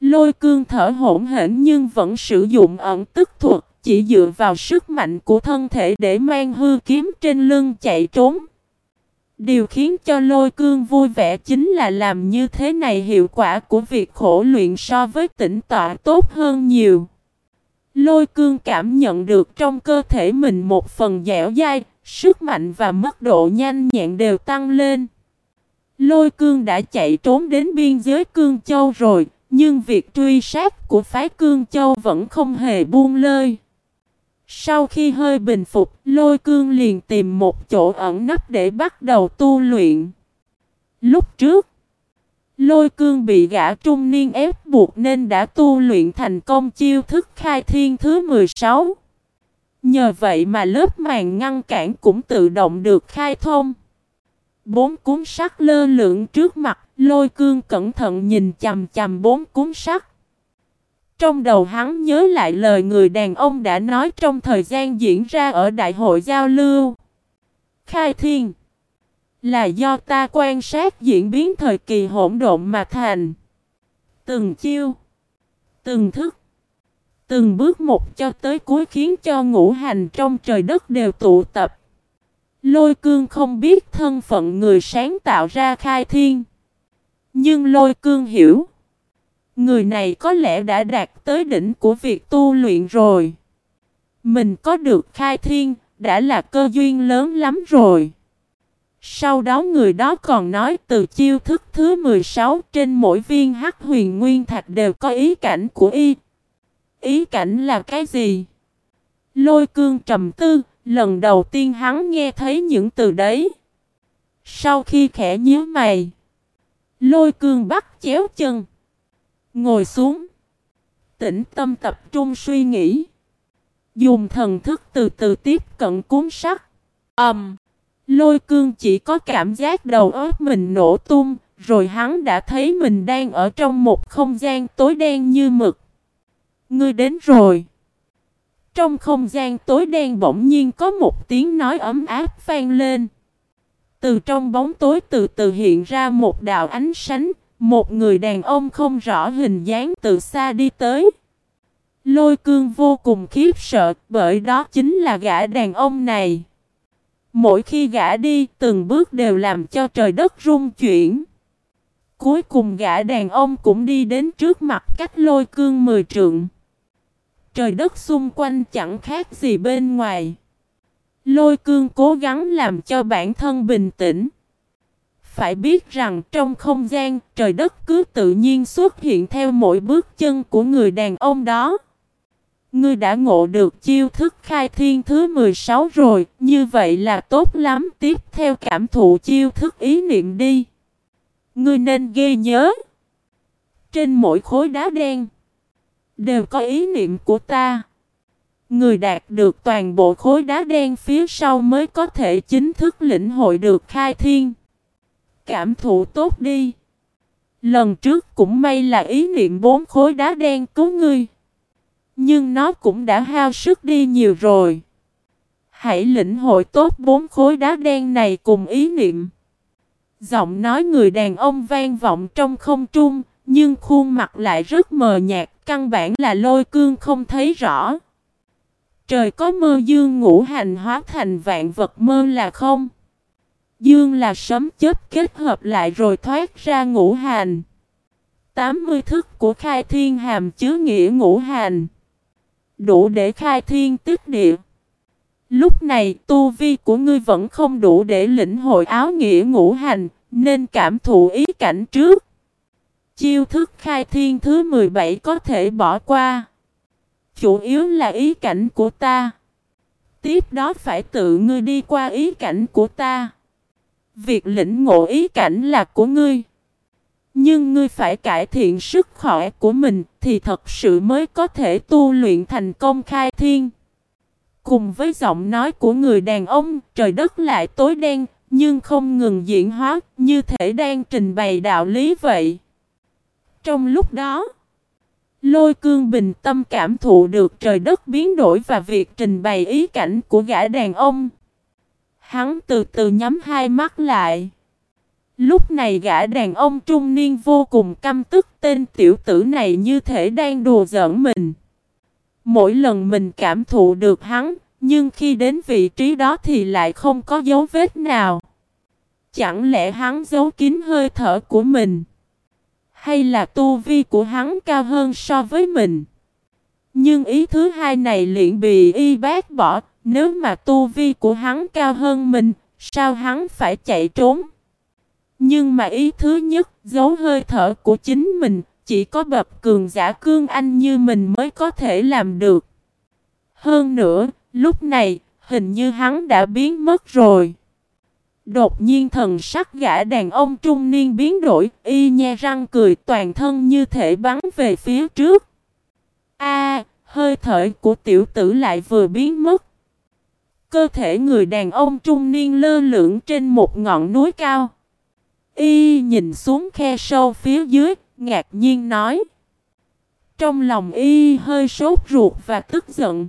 Lôi cương thở hổn hển nhưng vẫn sử dụng ẩn tức thuật, chỉ dựa vào sức mạnh của thân thể để mang hư kiếm trên lưng chạy trốn. Điều khiến cho lôi cương vui vẻ chính là làm như thế này hiệu quả của việc khổ luyện so với tỉnh tọa tốt hơn nhiều. Lôi cương cảm nhận được trong cơ thể mình một phần dẻo dai, sức mạnh và mức độ nhanh nhẹn đều tăng lên. Lôi cương đã chạy trốn đến biên giới cương châu rồi, nhưng việc truy sát của phái cương châu vẫn không hề buông lơi. Sau khi hơi bình phục, lôi cương liền tìm một chỗ ẩn nấp để bắt đầu tu luyện. Lúc trước, Lôi cương bị gã trung niên ép buộc nên đã tu luyện thành công chiêu thức khai thiên thứ 16. Nhờ vậy mà lớp màng ngăn cản cũng tự động được khai thông. Bốn cuốn sắt lơ lửng trước mặt, lôi cương cẩn thận nhìn chầm chầm bốn cuốn sắt. Trong đầu hắn nhớ lại lời người đàn ông đã nói trong thời gian diễn ra ở đại hội giao lưu. Khai thiên là do ta quan sát diễn biến thời kỳ hỗn độn mà thành. Từng chiêu, từng thức, từng bước một cho tới cuối khiến cho ngũ hành trong trời đất đều tụ tập. Lôi cương không biết thân phận người sáng tạo ra khai thiên. Nhưng lôi cương hiểu. Người này có lẽ đã đạt tới đỉnh của việc tu luyện rồi. Mình có được khai thiên, đã là cơ duyên lớn lắm rồi. Sau đó người đó còn nói từ chiêu thức thứ 16 trên mỗi viên hắc huyền nguyên thạch đều có ý cảnh của y. Ý cảnh là cái gì? Lôi cương trầm tư, lần đầu tiên hắn nghe thấy những từ đấy. Sau khi khẽ nhíu mày, lôi cương bắt chéo chân, ngồi xuống, tĩnh tâm tập trung suy nghĩ, dùng thần thức từ từ tiếp cận cuốn sách. Ầm, um, lôi cương chỉ có cảm giác đầu óc mình nổ tung, rồi hắn đã thấy mình đang ở trong một không gian tối đen như mực. Ngươi đến rồi. Trong không gian tối đen bỗng nhiên có một tiếng nói ấm áp vang lên. Từ trong bóng tối từ từ hiện ra một đạo ánh sáng, một người đàn ông không rõ hình dáng từ xa đi tới. Lôi cương vô cùng khiếp sợ, bởi đó chính là gã đàn ông này. Mỗi khi gã đi, từng bước đều làm cho trời đất rung chuyển. Cuối cùng gã đàn ông cũng đi đến trước mặt cách lôi cương mười trượng. Trời đất xung quanh chẳng khác gì bên ngoài. Lôi cương cố gắng làm cho bản thân bình tĩnh. Phải biết rằng trong không gian trời đất cứ tự nhiên xuất hiện theo mỗi bước chân của người đàn ông đó. Ngươi đã ngộ được chiêu thức khai thiên thứ 16 rồi, như vậy là tốt lắm. Tiếp theo cảm thụ chiêu thức ý niệm đi. Ngươi nên ghi nhớ. Trên mỗi khối đá đen, đều có ý niệm của ta. Người đạt được toàn bộ khối đá đen phía sau mới có thể chính thức lĩnh hội được khai thiên. Cảm thụ tốt đi. Lần trước cũng may là ý niệm bốn khối đá đen cứu ngươi. Nhưng nó cũng đã hao sức đi nhiều rồi. Hãy lĩnh hội tốt bốn khối đá đen này cùng ý niệm. Giọng nói người đàn ông vang vọng trong không trung, nhưng khuôn mặt lại rất mờ nhạt, căn bản là lôi cương không thấy rõ. Trời có mơ dương ngũ hành hóa thành vạn vật mơ là không. Dương là sấm chết kết hợp lại rồi thoát ra ngũ hành. 80 thức của khai thiên hàm chứa nghĩa ngũ hành. Đủ để khai thiên tức địa. Lúc này tu vi của ngươi vẫn không đủ để lĩnh hội áo nghĩa ngũ hành, nên cảm thụ ý cảnh trước. Chiêu thức khai thiên thứ 17 có thể bỏ qua. Chủ yếu là ý cảnh của ta. Tiếp đó phải tự ngươi đi qua ý cảnh của ta. Việc lĩnh ngộ ý cảnh là của ngươi. Nhưng ngươi phải cải thiện sức khỏe của mình thì thật sự mới có thể tu luyện thành công khai thiên. Cùng với giọng nói của người đàn ông, trời đất lại tối đen, nhưng không ngừng diễn hóa, như thể đang trình bày đạo lý vậy. Trong lúc đó, lôi cương bình tâm cảm thụ được trời đất biến đổi và việc trình bày ý cảnh của gã đàn ông. Hắn từ từ nhắm hai mắt lại. Lúc này gã đàn ông trung niên vô cùng căm tức tên tiểu tử này như thể đang đùa giỡn mình. Mỗi lần mình cảm thụ được hắn, nhưng khi đến vị trí đó thì lại không có dấu vết nào. Chẳng lẽ hắn giấu kín hơi thở của mình? Hay là tu vi của hắn cao hơn so với mình? Nhưng ý thứ hai này liền bị y bác bỏ, nếu mà tu vi của hắn cao hơn mình, sao hắn phải chạy trốn? Nhưng mà ý thứ nhất, giấu hơi thở của chính mình, chỉ có bập cường giả cương anh như mình mới có thể làm được. Hơn nữa, lúc này, hình như hắn đã biến mất rồi. Đột nhiên thần sắc gã đàn ông trung niên biến đổi, y nhe răng cười toàn thân như thể bắn về phía trước. A, hơi thở của tiểu tử lại vừa biến mất. Cơ thể người đàn ông trung niên lơ lửng trên một ngọn núi cao. Y nhìn xuống khe sâu phía dưới, ngạc nhiên nói. Trong lòng Y hơi sốt ruột và tức giận.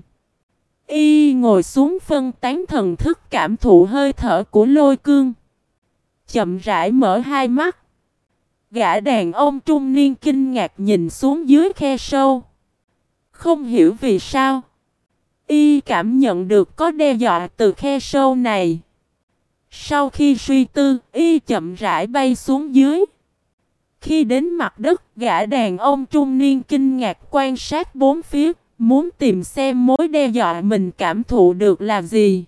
Y ngồi xuống phân tán thần thức cảm thụ hơi thở của lôi cương. Chậm rãi mở hai mắt. Gã đàn ông trung niên kinh ngạc nhìn xuống dưới khe sâu. Không hiểu vì sao. Y cảm nhận được có đe dọa từ khe sâu này. Sau khi suy tư, y chậm rãi bay xuống dưới. Khi đến mặt đất, gã đàn ông trung niên kinh ngạc quan sát bốn phía, muốn tìm xem mối đe dọa mình cảm thụ được là gì.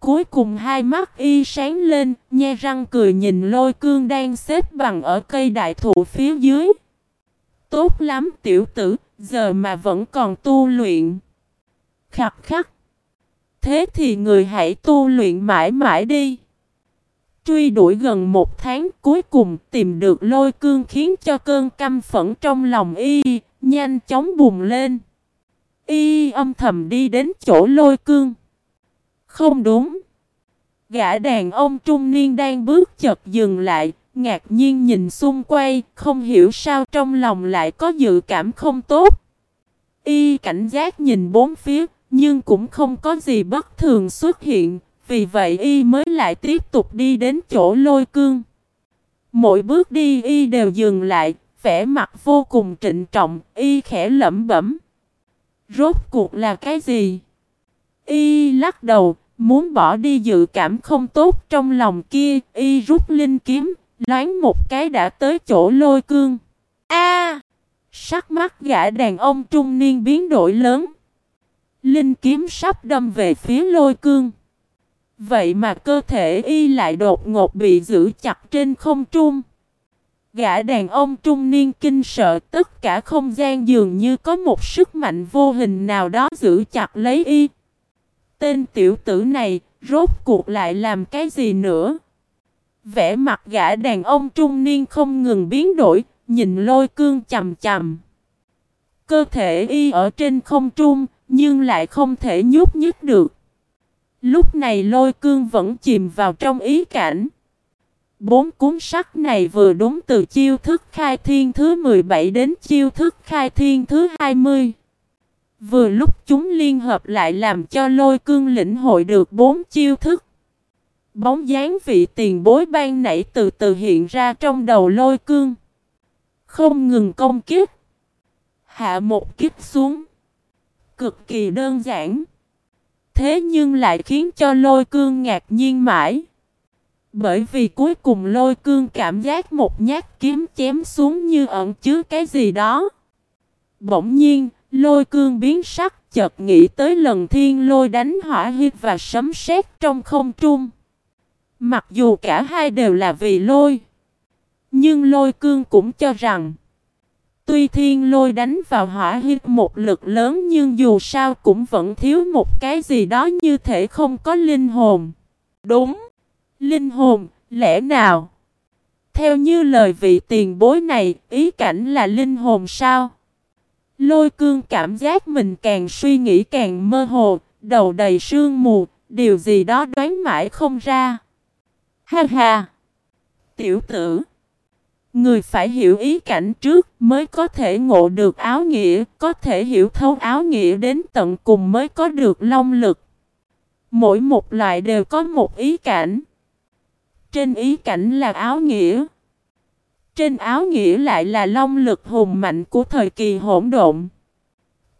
Cuối cùng hai mắt y sáng lên, nhe răng cười nhìn lôi cương đang xếp bằng ở cây đại thụ phía dưới. Tốt lắm tiểu tử, giờ mà vẫn còn tu luyện. Khắc khắc. Thế thì người hãy tu luyện mãi mãi đi. Truy đuổi gần một tháng cuối cùng tìm được lôi cương khiến cho cơn căm phẫn trong lòng y nhanh chóng bùng lên. Y âm thầm đi đến chỗ lôi cương. Không đúng. Gã đàn ông trung niên đang bước chật dừng lại, ngạc nhiên nhìn xung quay, không hiểu sao trong lòng lại có dự cảm không tốt. Y cảnh giác nhìn bốn phía, nhưng cũng không có gì bất thường xuất hiện, vì vậy y mới lại tiếp tục đi đến chỗ lôi cương. Mỗi bước đi y đều dừng lại, vẻ mặt vô cùng trịnh trọng, y khẽ lẩm bẩm. Rốt cuộc là cái gì? Y lắc đầu, muốn bỏ đi dự cảm không tốt trong lòng kia, y rút linh kiếm, loáng một cái đã tới chỗ lôi cương. A! sắc mắt gã đàn ông trung niên biến đổi lớn. Linh kiếm sắp đâm về phía lôi cương. Vậy mà cơ thể y lại đột ngột bị giữ chặt trên không trung. Gã đàn ông trung niên kinh sợ tất cả không gian dường như có một sức mạnh vô hình nào đó giữ chặt lấy y. Tên tiểu tử này rốt cuộc lại làm cái gì nữa? Vẻ mặt gã đàn ông trung niên không ngừng biến đổi, nhìn lôi cương chầm chầm. Cơ thể y ở trên không trung, nhưng lại không thể nhúc nhích được. Lúc này lôi cương vẫn chìm vào trong ý cảnh. Bốn cuốn sách này vừa đúng từ chiêu thức khai thiên thứ 17 đến chiêu thức khai thiên thứ 20. Vừa lúc chúng liên hợp lại làm cho lôi cương lĩnh hội được bốn chiêu thức. Bóng dáng vị tiền bối ban nãy từ từ hiện ra trong đầu lôi cương. Không ngừng công kiếp. Hạ một kiếp xuống. Cực kỳ đơn giản. Thế nhưng lại khiến cho lôi cương ngạc nhiên mãi. Bởi vì cuối cùng lôi cương cảm giác một nhát kiếm chém xuống như ẩn chứa cái gì đó. Bỗng nhiên, lôi cương biến sắc chợt nghĩ tới lần thiên lôi đánh hỏa hít và sấm sét trong không trung. Mặc dù cả hai đều là vì lôi. Nhưng lôi cương cũng cho rằng Tuy thiên lôi đánh vào hỏa hít một lực lớn nhưng dù sao cũng vẫn thiếu một cái gì đó như thể không có linh hồn. Đúng, linh hồn, lẽ nào? Theo như lời vị tiền bối này, ý cảnh là linh hồn sao? Lôi cương cảm giác mình càng suy nghĩ càng mơ hồ, đầu đầy sương mù, điều gì đó đoán mãi không ra. Ha ha! Tiểu tử! Người phải hiểu ý cảnh trước mới có thể ngộ được áo nghĩa, có thể hiểu thấu áo nghĩa đến tận cùng mới có được long lực. Mỗi một loại đều có một ý cảnh. Trên ý cảnh là áo nghĩa. Trên áo nghĩa lại là long lực hùng mạnh của thời kỳ hỗn độn.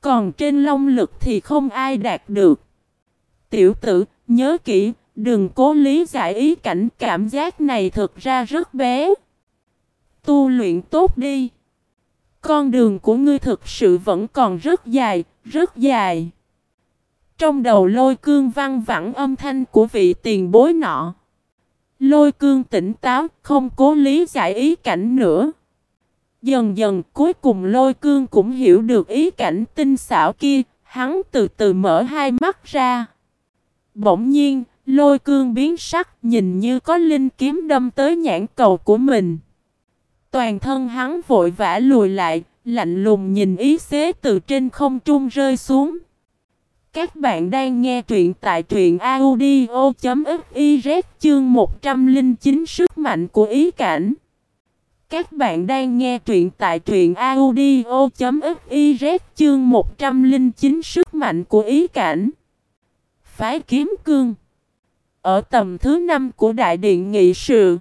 Còn trên long lực thì không ai đạt được. Tiểu tử, nhớ kỹ, đừng cố lý giải ý cảnh cảm giác này thực ra rất bé. Tu luyện tốt đi. Con đường của ngươi thực sự vẫn còn rất dài, rất dài. Trong đầu lôi cương văng vẳng âm thanh của vị tiền bối nọ. Lôi cương tỉnh táo, không cố lý giải ý cảnh nữa. Dần dần cuối cùng lôi cương cũng hiểu được ý cảnh tinh xảo kia, hắn từ từ mở hai mắt ra. Bỗng nhiên, lôi cương biến sắc nhìn như có linh kiếm đâm tới nhãn cầu của mình. Toàn thân hắn vội vã lùi lại, lạnh lùng nhìn ý xế từ trên không trung rơi xuống. Các bạn đang nghe truyện tại truyện audio.fiz chương 109 sức mạnh của ý cảnh. Các bạn đang nghe truyện tại truyện audio.fiz chương 109 sức mạnh của ý cảnh. Phái kiếm cương. Ở tầm thứ 5 của Đại điện nghị sự.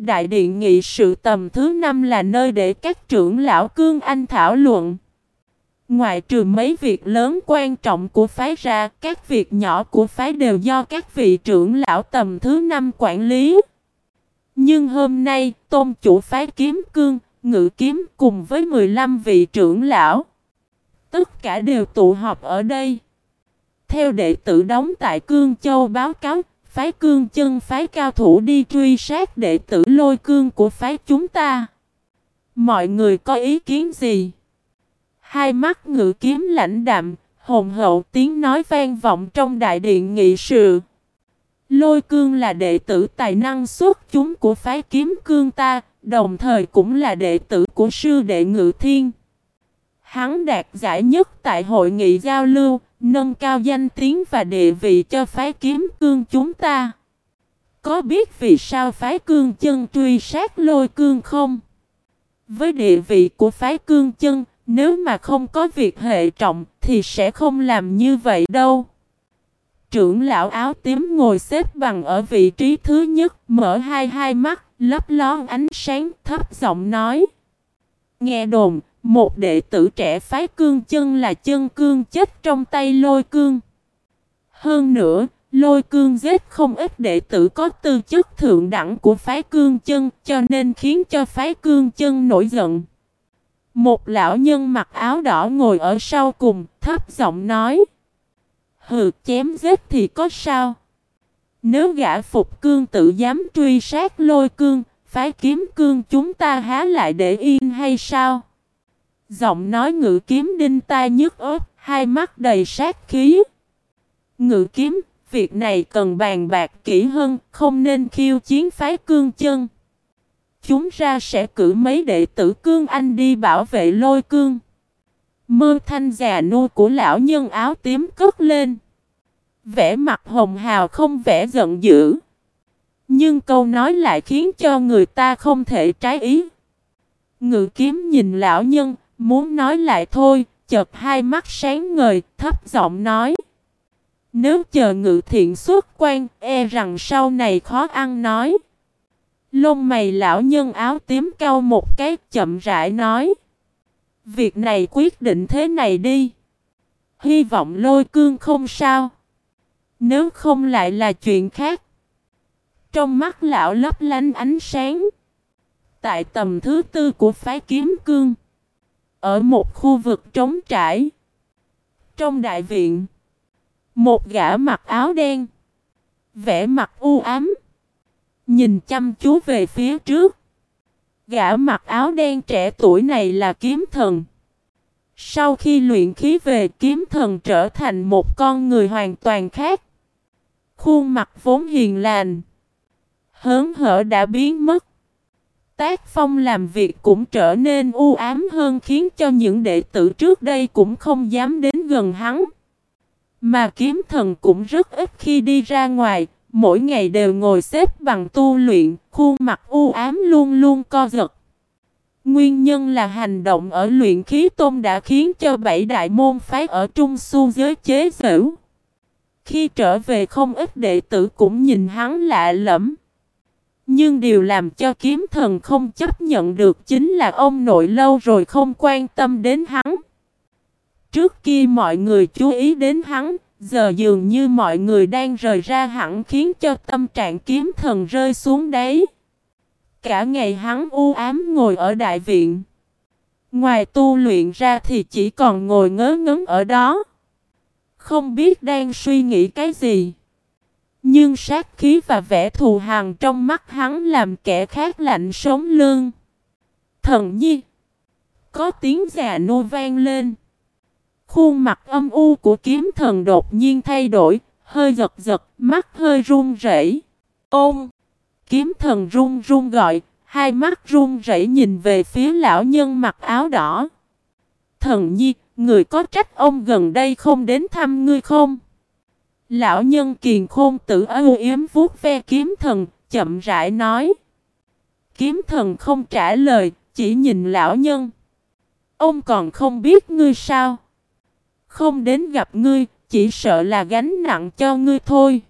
Đại điện nghị sự tầm thứ 5 là nơi để các trưởng lão cương anh thảo luận. Ngoài trừ mấy việc lớn quan trọng của phái ra, các việc nhỏ của phái đều do các vị trưởng lão tầm thứ 5 quản lý. Nhưng hôm nay, tôn chủ phái kiếm cương, ngự kiếm cùng với 15 vị trưởng lão. Tất cả đều tụ họp ở đây. Theo đệ tử đóng tại Cương Châu báo cáo, phái cương chân phái cao thủ đi truy sát đệ tử lôi cương của phái chúng ta. Mọi người có ý kiến gì? Hai mắt ngự kiếm lãnh đạm, hồn hậu tiếng nói vang vọng trong đại điện nghị sự. Lôi cương là đệ tử tài năng xuất chúng của phái kiếm cương ta, đồng thời cũng là đệ tử của sư đệ ngự thiên. Hắn đạt giải nhất tại hội nghị giao lưu, nâng cao danh tiếng và địa vị cho phái kiếm cương chúng ta. Có biết vì sao phái cương chân truy sát lôi cương không? Với địa vị của phái cương chân, nếu mà không có việc hệ trọng thì sẽ không làm như vậy đâu. Trưởng lão áo tím ngồi xếp bằng ở vị trí thứ nhất, mở hai hai mắt, lấp lón ánh sáng, thấp giọng nói. Nghe đồn, một đệ tử trẻ phái cương chân là chân cương chết trong tay lôi cương. Hơn nữa, lôi cương giết không ít đệ tử có tư chất thượng đẳng của phái cương chân cho nên khiến cho phái cương chân nổi giận. Một lão nhân mặc áo đỏ ngồi ở sau cùng, thấp giọng nói. Hừ, chém giết thì có sao? Nếu gã phục cương tự dám truy sát lôi cương, phái kiếm cương chúng ta há lại để yên hay sao? Giọng nói ngự kiếm đinh tai nhức ớt, hai mắt đầy sát khí. Ngự kiếm, việc này cần bàn bạc kỹ hơn, không nên khiêu chiến phái cương chân. Chúng ra sẽ cử mấy đệ tử cương anh đi bảo vệ lôi cương. Mơ thanh già nua của lão nhân áo tím cất lên. Vẽ mặt hồng hào không vẻ giận dữ. Nhưng câu nói lại khiến cho người ta không thể trái ý. Ngự kiếm nhìn lão nhân, muốn nói lại thôi, chợt hai mắt sáng ngời, thấp giọng nói. Nếu chờ ngự thiện xuất quan, e rằng sau này khó ăn nói. Lông mày lão nhân áo tím cao một cái chậm rãi nói. Việc này quyết định thế này đi. Hy vọng lôi cương không sao. Nếu không lại là chuyện khác. Trong mắt lão lấp lánh ánh sáng. Tại tầm thứ tư của phái kiếm cương. Ở một khu vực trống trải. Trong đại viện. Một gã mặc áo đen. Vẽ mặt u ám. Nhìn chăm chú về phía trước. Gã mặc áo đen trẻ tuổi này là kiếm thần. Sau khi luyện khí về, kiếm thần trở thành một con người hoàn toàn khác. Khuôn mặt vốn hiền lành. Hớn hở đã biến mất. Tác phong làm việc cũng trở nên u ám hơn khiến cho những đệ tử trước đây cũng không dám đến gần hắn. Mà kiếm thần cũng rất ít khi đi ra ngoài, mỗi ngày đều ngồi xếp bằng tu luyện, khuôn mặt u ám luôn luôn co giật. Nguyên nhân là hành động ở luyện khí tôn đã khiến cho bảy đại môn phái ở trung su giới chế giễu. Khi trở về không ít đệ tử cũng nhìn hắn lạ lẫm. Nhưng điều làm cho kiếm thần không chấp nhận được chính là ông nội lâu rồi không quan tâm đến hắn. Trước kia mọi người chú ý đến hắn, giờ dường như mọi người đang rời ra hẳn khiến cho tâm trạng kiếm thần rơi xuống đấy. Cả ngày hắn u ám ngồi ở đại viện. Ngoài tu luyện ra thì chỉ còn ngồi ngớ ngấn ở đó. Không biết đang suy nghĩ cái gì. Nhưng sát khí và vẻ thù hằn trong mắt hắn làm kẻ khác lạnh sống lưng. Thần nhi. Có tiếng già nô vang lên. Khuôn mặt âm u của kiếm thần đột nhiên thay đổi, hơi giật giật, mắt hơi run rẩy. Ôm! Kiếm thần run run gọi, hai mắt run rẩy nhìn về phía lão nhân mặc áo đỏ. Thần nhi, người có trách ông gần đây không đến thăm ngươi không? Lão nhân kiền khôn tử ưu yếm vuốt ve kiếm thần, chậm rãi nói. Kiếm thần không trả lời, chỉ nhìn lão nhân. Ông còn không biết ngươi sao? Không đến gặp ngươi, chỉ sợ là gánh nặng cho ngươi thôi.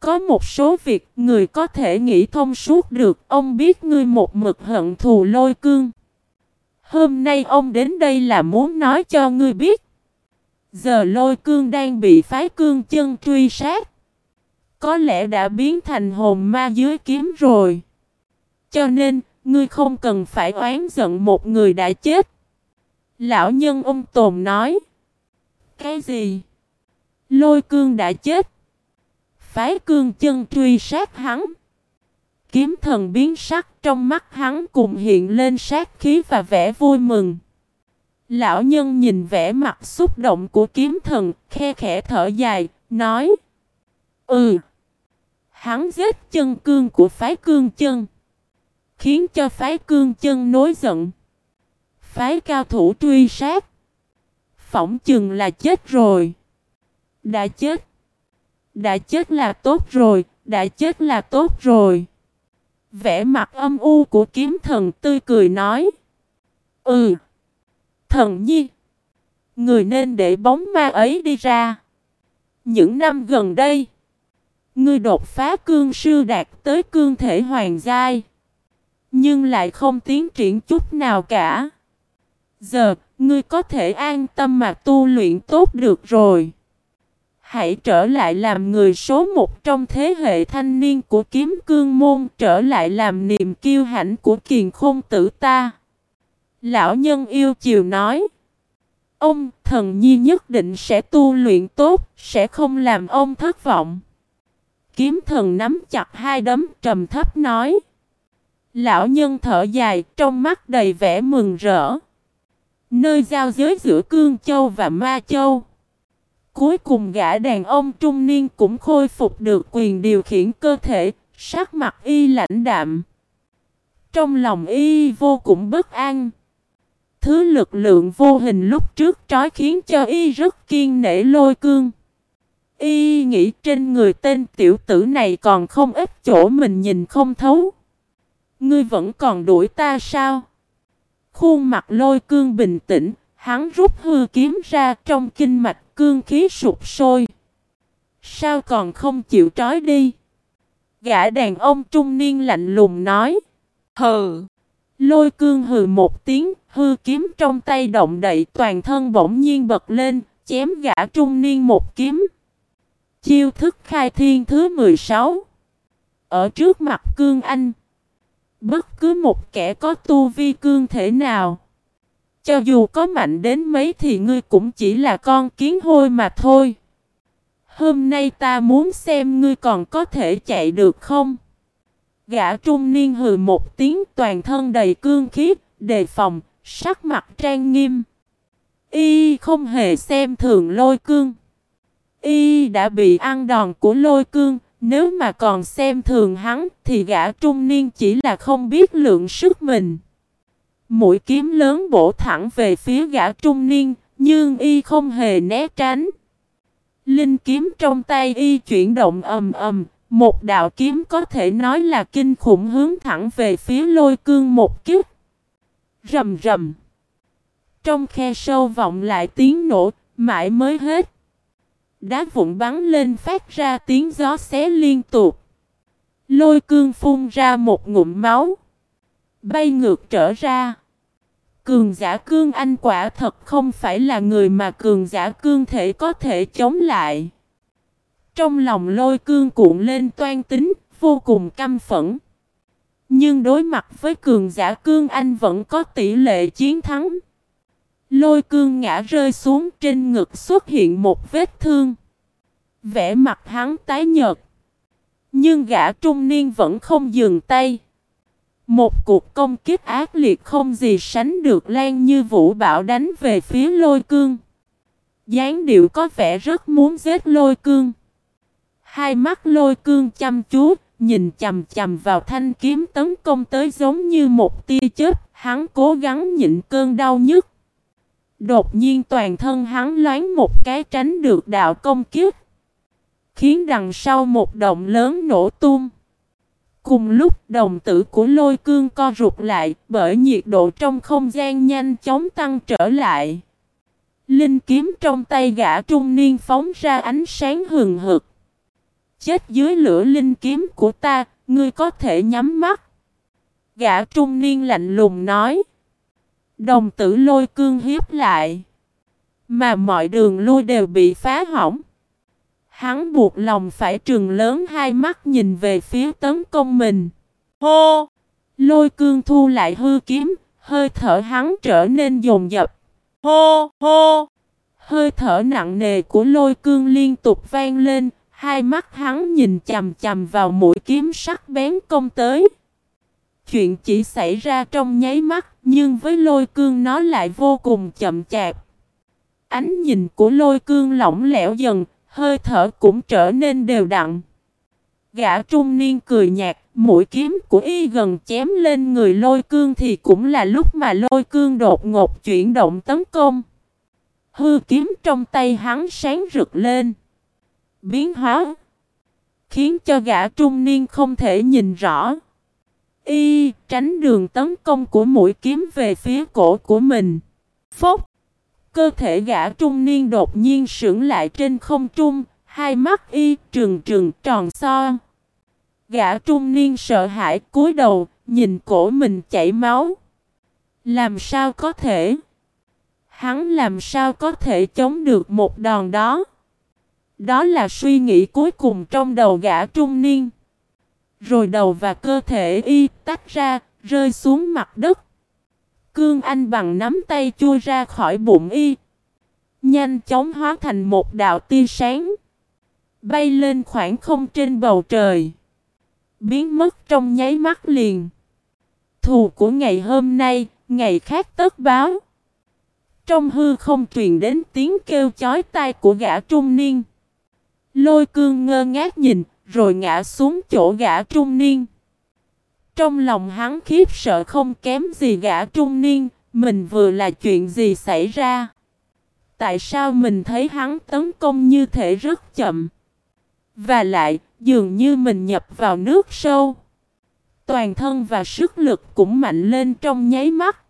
Có một số việc người có thể nghĩ thông suốt được, ông biết ngươi một mực hận thù lôi cương. Hôm nay ông đến đây là muốn nói cho ngươi biết. Giờ lôi cương đang bị phái cương chân truy sát. Có lẽ đã biến thành hồn ma dưới kiếm rồi. cho nên, ngươi không cần phải oán giận một người đã chết. Lão nhân ông Tồn nói. Cái gì? Lôi cương đã chết. Phái cương chân truy sát hắn. Kiếm thần biến sắc trong mắt hắn cùng hiện lên sát khí và vẻ vui mừng. Lão nhân nhìn vẻ mặt xúc động của kiếm thần, khe khẽ thở dài, nói Ừ, hắn giết chân cương của phái cương chân, khiến cho phái cương chân nối giận. Phái cao thủ truy sát, phỏng chừng là chết rồi. Đã chết, đã chết là tốt rồi, đã chết là tốt rồi. Vẻ mặt âm u của kiếm thần tươi cười nói Ừ Thần nhi. Người nên để bóng ma ấy đi ra. Những năm gần đây Ngươi đột phá cương sư đạt tới cương thể hoàng giai Nhưng lại không tiến triển chút nào cả. Giờ, ngươi có thể an tâm mà tu luyện tốt được rồi. Hãy trở lại làm người số một trong thế hệ thanh niên của kiếm cương môn Trở lại làm niềm kiêu hãnh của kiền khôn tử ta. Lão nhân yêu chiều nói. Ông thần nhi nhất định sẽ tu luyện tốt Sẽ không làm ông thất vọng. Kiếm thần nắm chặt hai đấm trầm thấp nói. Lão nhân thở dài trong mắt đầy vẻ mừng rỡ. Nơi giao giới giữa Cương Châu và Ma Châu. Cuối cùng gã đàn ông trung niên cũng khôi phục được quyền điều khiển cơ thể, sắc mặt y lãnh đạm. Trong lòng y vô cùng bất an. Thứ lực lượng vô hình lúc trước trói khiến cho y rất kiên nể lôi cương. Y nghĩ trên người tên tiểu tử này còn không ít chỗ mình nhìn không thấu. Ngươi vẫn còn đuổi ta sao? Khuôn mặt lôi cương bình tĩnh, hắn rút hư kiếm ra trong kinh mạch cương khí sụp sôi. Sao còn không chịu trói đi? Gã đàn ông trung niên lạnh lùng nói. Hừ. Lôi cương hừ một tiếng, hư kiếm trong tay động đậy toàn thân bỗng nhiên bật lên, chém gã trung niên một kiếm. Chiêu thức khai thiên thứ 16 Ở trước mặt cương anh Bất cứ một kẻ có tu vi cương thể nào cho dù có mạnh đến mấy thì ngươi cũng chỉ là con kiến hôi mà thôi. Hôm nay ta muốn xem ngươi còn có thể chạy được không? Gã trung niên hừ một tiếng toàn thân đầy cương khí, đề phòng, sắc mặt trang nghiêm. Y không hề xem thường lôi cương. Y đã bị ăn đòn của lôi cương, nếu mà còn xem thường hắn thì gã trung niên chỉ là không biết lượng sức mình. Mũi kiếm lớn bổ thẳng về phía gã trung niên, nhưng y không hề né tránh. Linh kiếm trong tay y chuyển động ầm ầm, một đạo kiếm có thể nói là kinh khủng hướng thẳng về phía lôi cương một kiếp. Rầm rầm. Trong khe sâu vọng lại tiếng nổ, mãi mới hết. Đá vụn bắn lên phát ra tiếng gió xé liên tục. Lôi cương phun ra một ngụm máu. Bay ngược trở ra. Cường giả cương anh quả thật không phải là người mà cường giả cương thể có thể chống lại. Trong lòng lôi cương cuộn lên toan tính, vô cùng căm phẫn. Nhưng đối mặt với cường giả cương anh vẫn có tỷ lệ chiến thắng. Lôi cương ngã rơi xuống trên ngực xuất hiện một vết thương. Vẽ mặt hắn tái nhợt. Nhưng gã trung niên vẫn không dừng tay. Một cuộc công kích ác liệt không gì sánh được lan như vũ bão đánh về phía lôi cương. dáng điệu có vẻ rất muốn giết lôi cương. Hai mắt lôi cương chăm chú, nhìn chầm chầm vào thanh kiếm tấn công tới giống như một tia chớp, hắn cố gắng nhịn cơn đau nhức. Đột nhiên toàn thân hắn loáng một cái tránh được đạo công kiếp, khiến đằng sau một động lớn nổ tung. Cùng lúc đồng tử của lôi cương co rụt lại bởi nhiệt độ trong không gian nhanh chóng tăng trở lại. Linh kiếm trong tay gã trung niên phóng ra ánh sáng hừng hực. Chết dưới lửa linh kiếm của ta, ngươi có thể nhắm mắt. Gã trung niên lạnh lùng nói. Đồng tử lôi cương hiếp lại. Mà mọi đường lui đều bị phá hỏng. Hắn buộc lòng phải trừng lớn hai mắt nhìn về phía tấn công mình. Hô! Lôi cương thu lại hư kiếm, hơi thở hắn trở nên dồn dập. Hô, hô! Hơi thở nặng nề của lôi cương liên tục vang lên, hai mắt hắn nhìn chầm chầm vào mũi kiếm sắc bén công tới. Chuyện chỉ xảy ra trong nháy mắt, nhưng với lôi cương nó lại vô cùng chậm chạp. Ánh nhìn của lôi cương lỏng lẻo dần, hơi thở cũng trở nên đều đặn. Gã trung niên cười nhạt, mũi kiếm của y gần chém lên người lôi cương thì cũng là lúc mà lôi cương đột ngột chuyển động tấn công. Hư kiếm trong tay hắn sáng rực lên. Biến hóa. Khiến cho gã trung niên không thể nhìn rõ. Y tránh đường tấn công của mũi kiếm về phía cổ của mình. Phốc. Cơ thể gã trung niên đột nhiên sững lại trên không trung. Hai mắt y trừng trừng tròn so. Gã trung niên sợ hãi cúi đầu, nhìn cổ mình chảy máu. Làm sao có thể? Hắn làm sao có thể chống được một đòn đó? Đó là suy nghĩ cuối cùng trong đầu gã trung niên. Rồi đầu và cơ thể y tách ra, rơi xuống mặt đất. Cương Anh bằng nắm tay chui ra khỏi bụng y. Nhanh chóng hóa thành một đạo tia sáng. Bay lên khoảng không trên bầu trời. Biến mất trong nháy mắt liền. Thù của ngày hôm nay, ngày khác tất báo. Trong hư không truyền đến tiếng kêu chói tai của gã trung niên. Lôi cương ngơ ngác nhìn, rồi ngã xuống chỗ gã trung niên. Trong lòng hắn khiếp sợ không kém gì gã trung niên, mình vừa là chuyện gì xảy ra. Tại sao mình thấy hắn tấn công như thể rất chậm. Và lại, dường như mình nhập vào nước sâu. Toàn thân và sức lực cũng mạnh lên trong nháy mắt.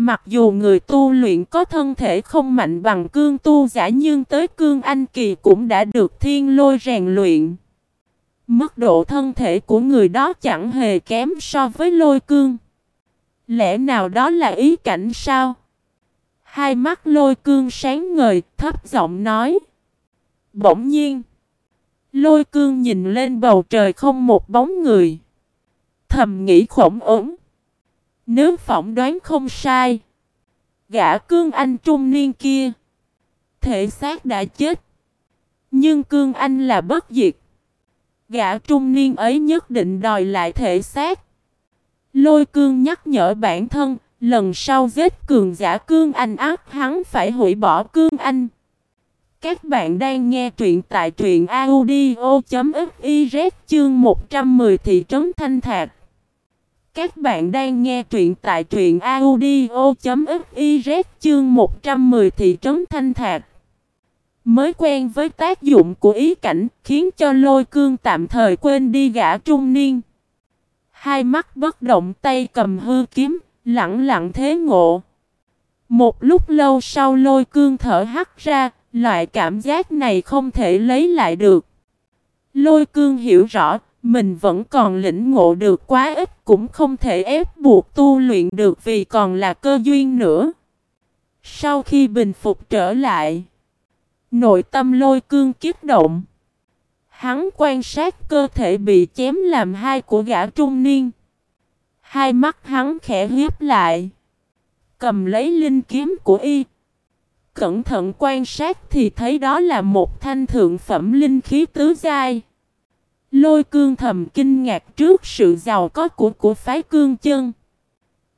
Mặc dù người tu luyện có thân thể không mạnh bằng cương tu giả nhưng tới cương anh kỳ cũng đã được thiên lôi rèn luyện. Mức độ thân thể của người đó chẳng hề kém so với lôi cương. Lẽ nào đó là ý cảnh sao? Hai mắt lôi cương sáng ngời, thấp giọng nói. Bỗng nhiên, lôi cương nhìn lên bầu trời không một bóng người. Thầm nghĩ khổng ổn. Nếu phỏng đoán không sai, gã cương anh trung niên kia, thể xác đã chết. Nhưng cương anh là bất diệt. Gã trung niên ấy nhất định đòi lại thể xác. Lôi cương nhắc nhở bản thân, lần sau giết cường giả cương anh ác hắn phải hủy bỏ cương anh. Các bạn đang nghe truyện tại truyện audio.fiz chương 110 thị trấn Thanh Thạc. Các bạn đang nghe truyện tại truyện audio.fiz chương 110 thị trấn Thanh Thạc. Mới quen với tác dụng của ý cảnh khiến cho lôi cương tạm thời quên đi gã trung niên. Hai mắt bất động tay cầm hư kiếm, lặng lặng thế ngộ. Một lúc lâu sau lôi cương thở hắt ra, loại cảm giác này không thể lấy lại được. Lôi cương hiểu rõ, mình vẫn còn lĩnh ngộ được quá ít cũng không thể ép buộc tu luyện được vì còn là cơ duyên nữa. Sau khi bình phục trở lại, nội tâm lôi cương kiếp động. Hắn quan sát cơ thể bị chém làm hai của gã trung niên. Hai mắt hắn khẽ hiếp lại. Cầm lấy linh kiếm của y. Cẩn thận quan sát thì thấy đó là một thanh thượng phẩm linh khí tứ giai. Lôi cương thầm kinh ngạc trước sự giàu có của của phái cương chân.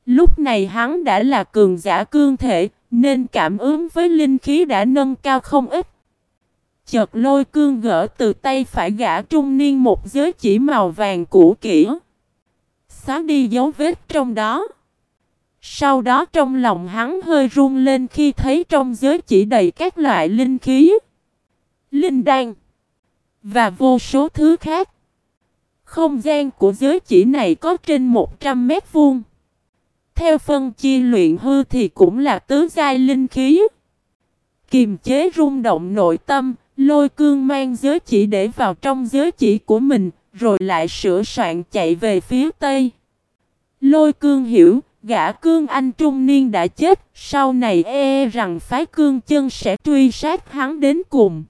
Lúc này hắn đã là cường giả cương thể, nên cảm ứng với linh khí đã nâng cao không ít. Chợt lôi cương gỡ từ tay phải gã trung niên một giới chỉ màu vàng cũ kỹ. Xóa đi dấu vết trong đó. Sau đó trong lòng hắn hơi run lên khi thấy trong giới chỉ đầy các loại linh khí. Linh đan và vô số thứ khác. Không gian của giới chỉ này có trên 100 mét vuông. Theo phân chia luyện hư thì cũng là tứ giai linh khí. Kiềm chế rung động nội tâm, lôi cương mang giới chỉ để vào trong giới chỉ của mình, rồi lại sửa soạn chạy về phía tây. Lôi cương hiểu, gã cương anh trung niên đã chết, sau này e, e rằng phái cương chân sẽ truy sát hắn đến cùng.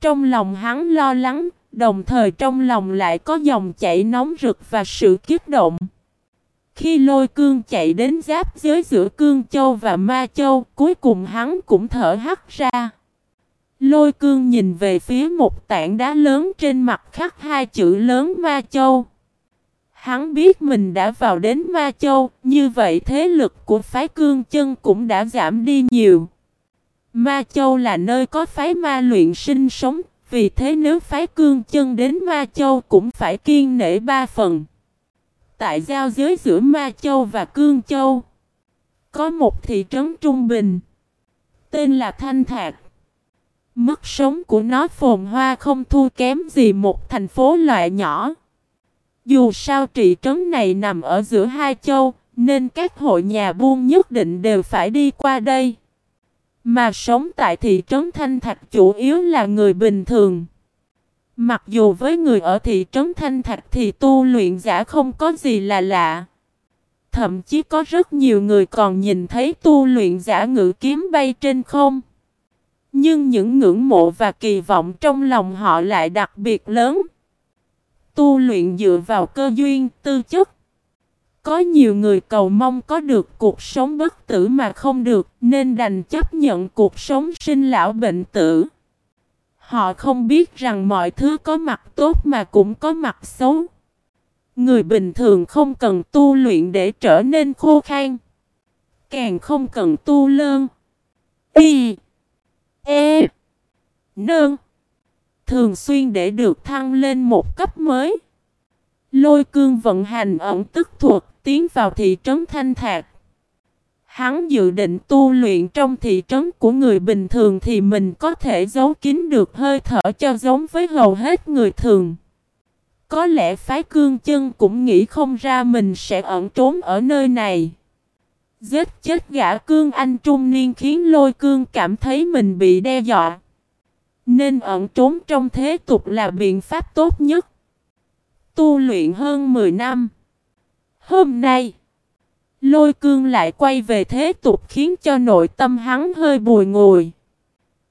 Trong lòng hắn lo lắng, đồng thời trong lòng lại có dòng chảy nóng rực và sự kiếp động. Khi lôi cương chạy đến giáp giới giữa cương châu và ma châu, cuối cùng hắn cũng thở hắt ra. Lôi cương nhìn về phía một tảng đá lớn trên mặt khắc hai chữ lớn ma châu. Hắn biết mình đã vào đến ma châu, như vậy thế lực của phái cương chân cũng đã giảm đi nhiều. Ma châu là nơi có phái ma luyện sinh sống, vì thế nếu phái cương chân đến Ma Châu cũng phải kiên nể ba phần. Tại giao giới giữa Ma Châu và Cương Châu, có một thị trấn trung bình, tên là Thanh Thạc. Mức sống của nó phồn hoa không thua kém gì một thành phố loại nhỏ. Dù sao trị trấn này nằm ở giữa hai châu, nên các hội nhà buôn nhất định đều phải đi qua đây. Mà sống tại thị trấn Thanh Thạch chủ yếu là người bình thường. Mặc dù với người ở thị trấn Thanh Thạch thì tu luyện giả không có gì là lạ. Thậm chí có rất nhiều người còn nhìn thấy tu luyện giả ngự kiếm bay trên không. Nhưng những ngưỡng mộ và kỳ vọng trong lòng họ lại đặc biệt lớn. Tu luyện dựa vào cơ duyên, tư chất. Có nhiều người cầu mong có được cuộc sống bất tử mà không được, nên đành chấp nhận cuộc sống sinh lão bệnh tử. Họ không biết rằng mọi thứ có mặt tốt mà cũng có mặt xấu. Người bình thường không cần tu luyện để trở nên khô khan. Càng không cần tu lơn. Y. E. Nơn. Thường xuyên để được thăng lên một cấp mới. Lôi cương vận hành ẩn tức thuật tiến vào thị trấn Thanh Thạc. Hắn dự định tu luyện trong thị trấn của người bình thường thì mình có thể giấu kín được hơi thở cho giống với hầu hết người thường. Có lẽ phái cương chân cũng nghĩ không ra mình sẽ ẩn trốn ở nơi này. Giết chết gã cương anh trung niên khiến lôi cương cảm thấy mình bị đe dọa. Nên ẩn trốn trong thế tục là biện pháp tốt nhất. Tu luyện hơn 10 năm. Hôm nay, lôi cương lại quay về thế tục khiến cho nội tâm hắn hơi bùi ngùi.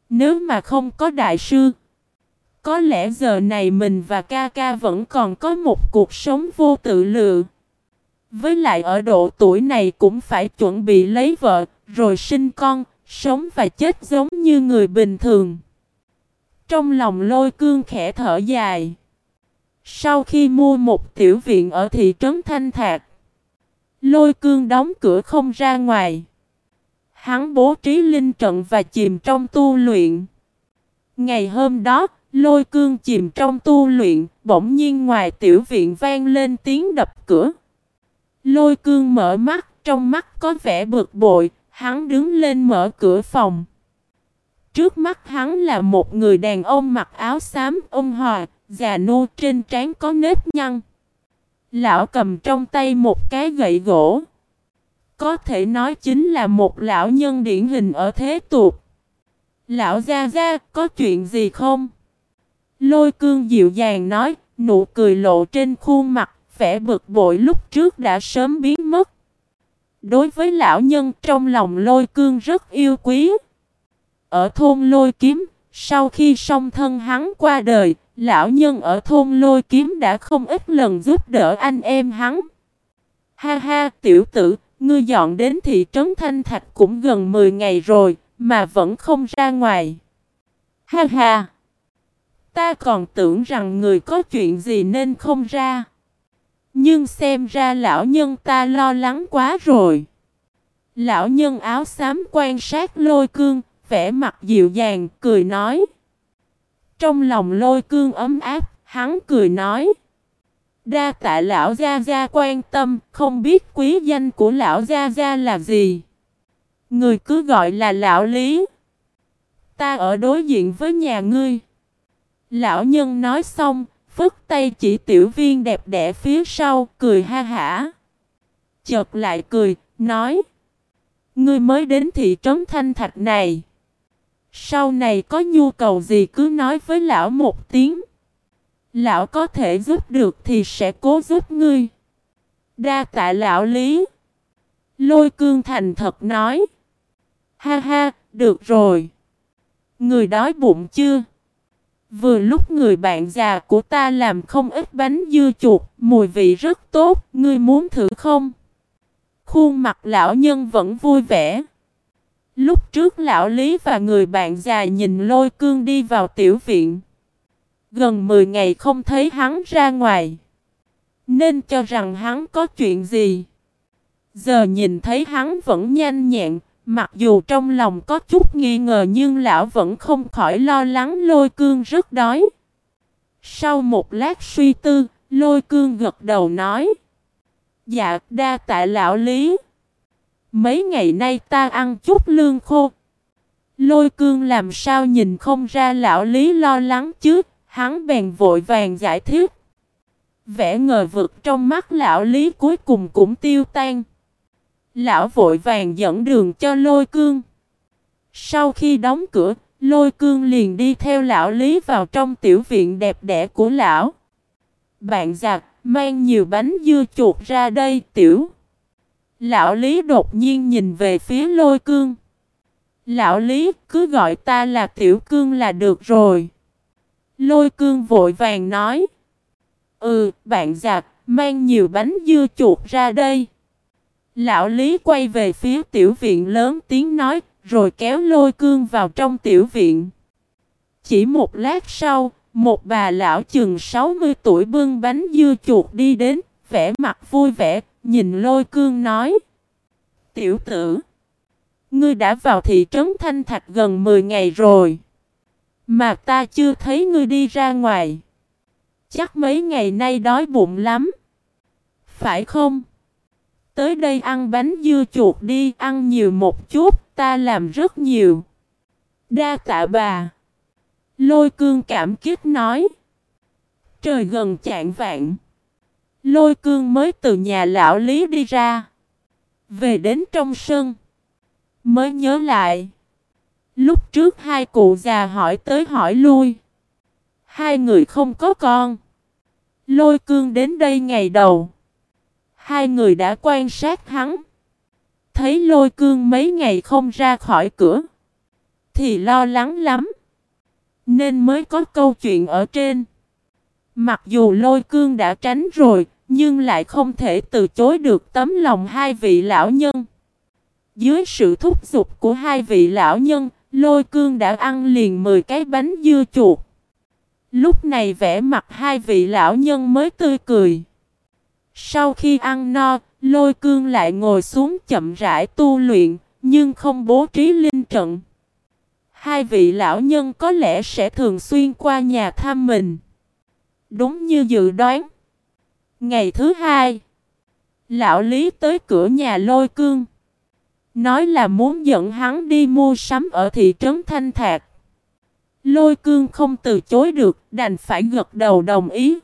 Nếu mà không có đại sư, có lẽ giờ này mình và ca ca vẫn còn có một cuộc sống vô tự lự. Với lại ở độ tuổi này cũng phải chuẩn bị lấy vợ, rồi sinh con, sống và chết giống như người bình thường. Trong lòng lôi cương khẽ thở dài. Sau khi mua một tiểu viện ở thị trấn Thanh Thạc, lôi cương đóng cửa không ra ngoài. Hắn bố trí linh trận và chìm trong tu luyện. Ngày hôm đó, lôi cương chìm trong tu luyện, bỗng nhiên ngoài tiểu viện vang lên tiếng đập cửa. Lôi cương mở mắt, trong mắt có vẻ bực bội, hắn đứng lên mở cửa phòng. Trước mắt hắn là một người đàn ông mặc áo xám, ông hòa, già nô trên trán có nếp nhăn. Lão cầm trong tay một cái gậy gỗ. Có thể nói chính là một lão nhân điển hình ở thế tục. Lão gia gia, có chuyện gì không? Lôi cương dịu dàng nói, nụ cười lộ trên khuôn mặt, vẻ bực bội lúc trước đã sớm biến mất. Đối với lão nhân trong lòng lôi cương rất yêu quý. Ở thôn lôi kiếm, sau khi song thân hắn qua đời, Lão nhân ở thôn lôi kiếm đã không ít lần giúp đỡ anh em hắn. Ha ha, tiểu tử, ngươi dọn đến thị trấn Thanh Thạch cũng gần 10 ngày rồi, mà vẫn không ra ngoài. Ha ha, ta còn tưởng rằng người có chuyện gì nên không ra. Nhưng xem ra lão nhân ta lo lắng quá rồi. Lão nhân áo xám quan sát lôi cương, vẻ mặt dịu dàng, cười nói. Trong lòng lôi cương ấm áp, hắn cười nói. Đa tạ lão gia gia quan tâm, không biết quý danh của lão gia gia là gì. Người cứ gọi là lão lý. Ta ở đối diện với nhà ngươi. Lão nhân nói xong, phức tay chỉ tiểu viên đẹp đẽ phía sau, cười ha hả. Chợt lại cười, nói. Ngươi mới đến thị trấn Thanh Thạch này. Sau này có nhu cầu gì cứ nói với lão một tiếng. Lão có thể giúp được thì sẽ cố giúp ngươi. Đa tạ lão lý. Lôi cương thành thật nói. Ha ha, được rồi. Người đói bụng chưa? Vừa lúc người bạn già của ta làm không ít bánh dưa chuột, mùi vị rất tốt, ngươi muốn thử không? Khuôn mặt lão nhân vẫn vui vẻ. Lúc trước lão Lý và người bạn già nhìn lôi cương đi vào tiểu viện. Gần 10 ngày không thấy hắn ra ngoài. Nên cho rằng hắn có chuyện gì. Giờ nhìn thấy hắn vẫn nhanh nhẹn, mặc dù trong lòng có chút nghi ngờ nhưng lão vẫn không khỏi lo lắng lôi cương rất đói. Sau một lát suy tư, lôi cương gật đầu nói. Dạ, đa tạ lão lý. Mấy ngày nay ta ăn chút lương khô. Lôi cương làm sao nhìn không ra lão lý lo lắng chứ, hắn bèn vội vàng giải thích. Vẻ ngờ vực trong mắt lão lý cuối cùng cũng tiêu tan. Lão vội vàng dẫn đường cho lôi cương. Sau khi đóng cửa, lôi cương liền đi theo lão lý vào trong tiểu viện đẹp đẽ của lão. Bạn giặc, mang nhiều bánh dưa chuột ra đây tiểu. Lão lý đột nhiên nhìn về phía lôi cương. Lão lý cứ gọi ta là tiểu cương là được rồi. Lôi cương vội vàng nói. Ừ, bạn giặc, mang nhiều bánh dưa chuột ra đây. Lão Lý quay về phía tiểu viện lớn tiếng nói, rồi kéo lôi cương vào trong tiểu viện. Chỉ một lát sau, một bà lão chừng 60 tuổi bưng bánh dưa chuột đi đến, vẻ mặt vui vẻ, nhìn lôi cương nói. Tiểu tử, ngươi đã vào thị trấn Thanh Thạch gần 10 ngày rồi. Mà ta chưa thấy ngươi đi ra ngoài. Chắc mấy ngày nay đói bụng lắm. Phải không? Tới đây ăn bánh dưa chuột đi, ăn nhiều một chút, ta làm rất nhiều. Đa tạ bà. Lôi cương cảm kích nói. Trời gần chạng vạn. Lôi cương mới từ nhà lão lý đi ra. Về đến trong sân. Mới nhớ lại. Lúc trước hai cụ già hỏi tới hỏi lui. Hai người không có con. Lôi cương đến đây ngày đầu. Hai người đã quan sát hắn. Thấy lôi cương mấy ngày không ra khỏi cửa. Thì lo lắng lắm. Nên mới có câu chuyện ở trên. Mặc dù lôi cương đã tránh rồi, nhưng lại không thể từ chối được tấm lòng hai vị lão nhân. Dưới sự thúc giục của hai vị lão nhân, lôi cương đã ăn liền 10 cái bánh dưa chuột. Lúc này vẻ mặt hai vị lão nhân mới tươi cười. Sau khi ăn no, lôi cương lại ngồi xuống chậm rãi tu luyện, nhưng không bố trí linh trận. Hai vị lão nhân có lẽ sẽ thường xuyên qua nhà thăm mình. Đúng như dự đoán. Ngày thứ hai, lão Lý tới cửa nhà lôi cương. Nói là muốn dẫn hắn đi mua sắm ở thị trấn Thanh Thạc. Lôi cương không từ chối được, đành phải gật đầu đồng ý.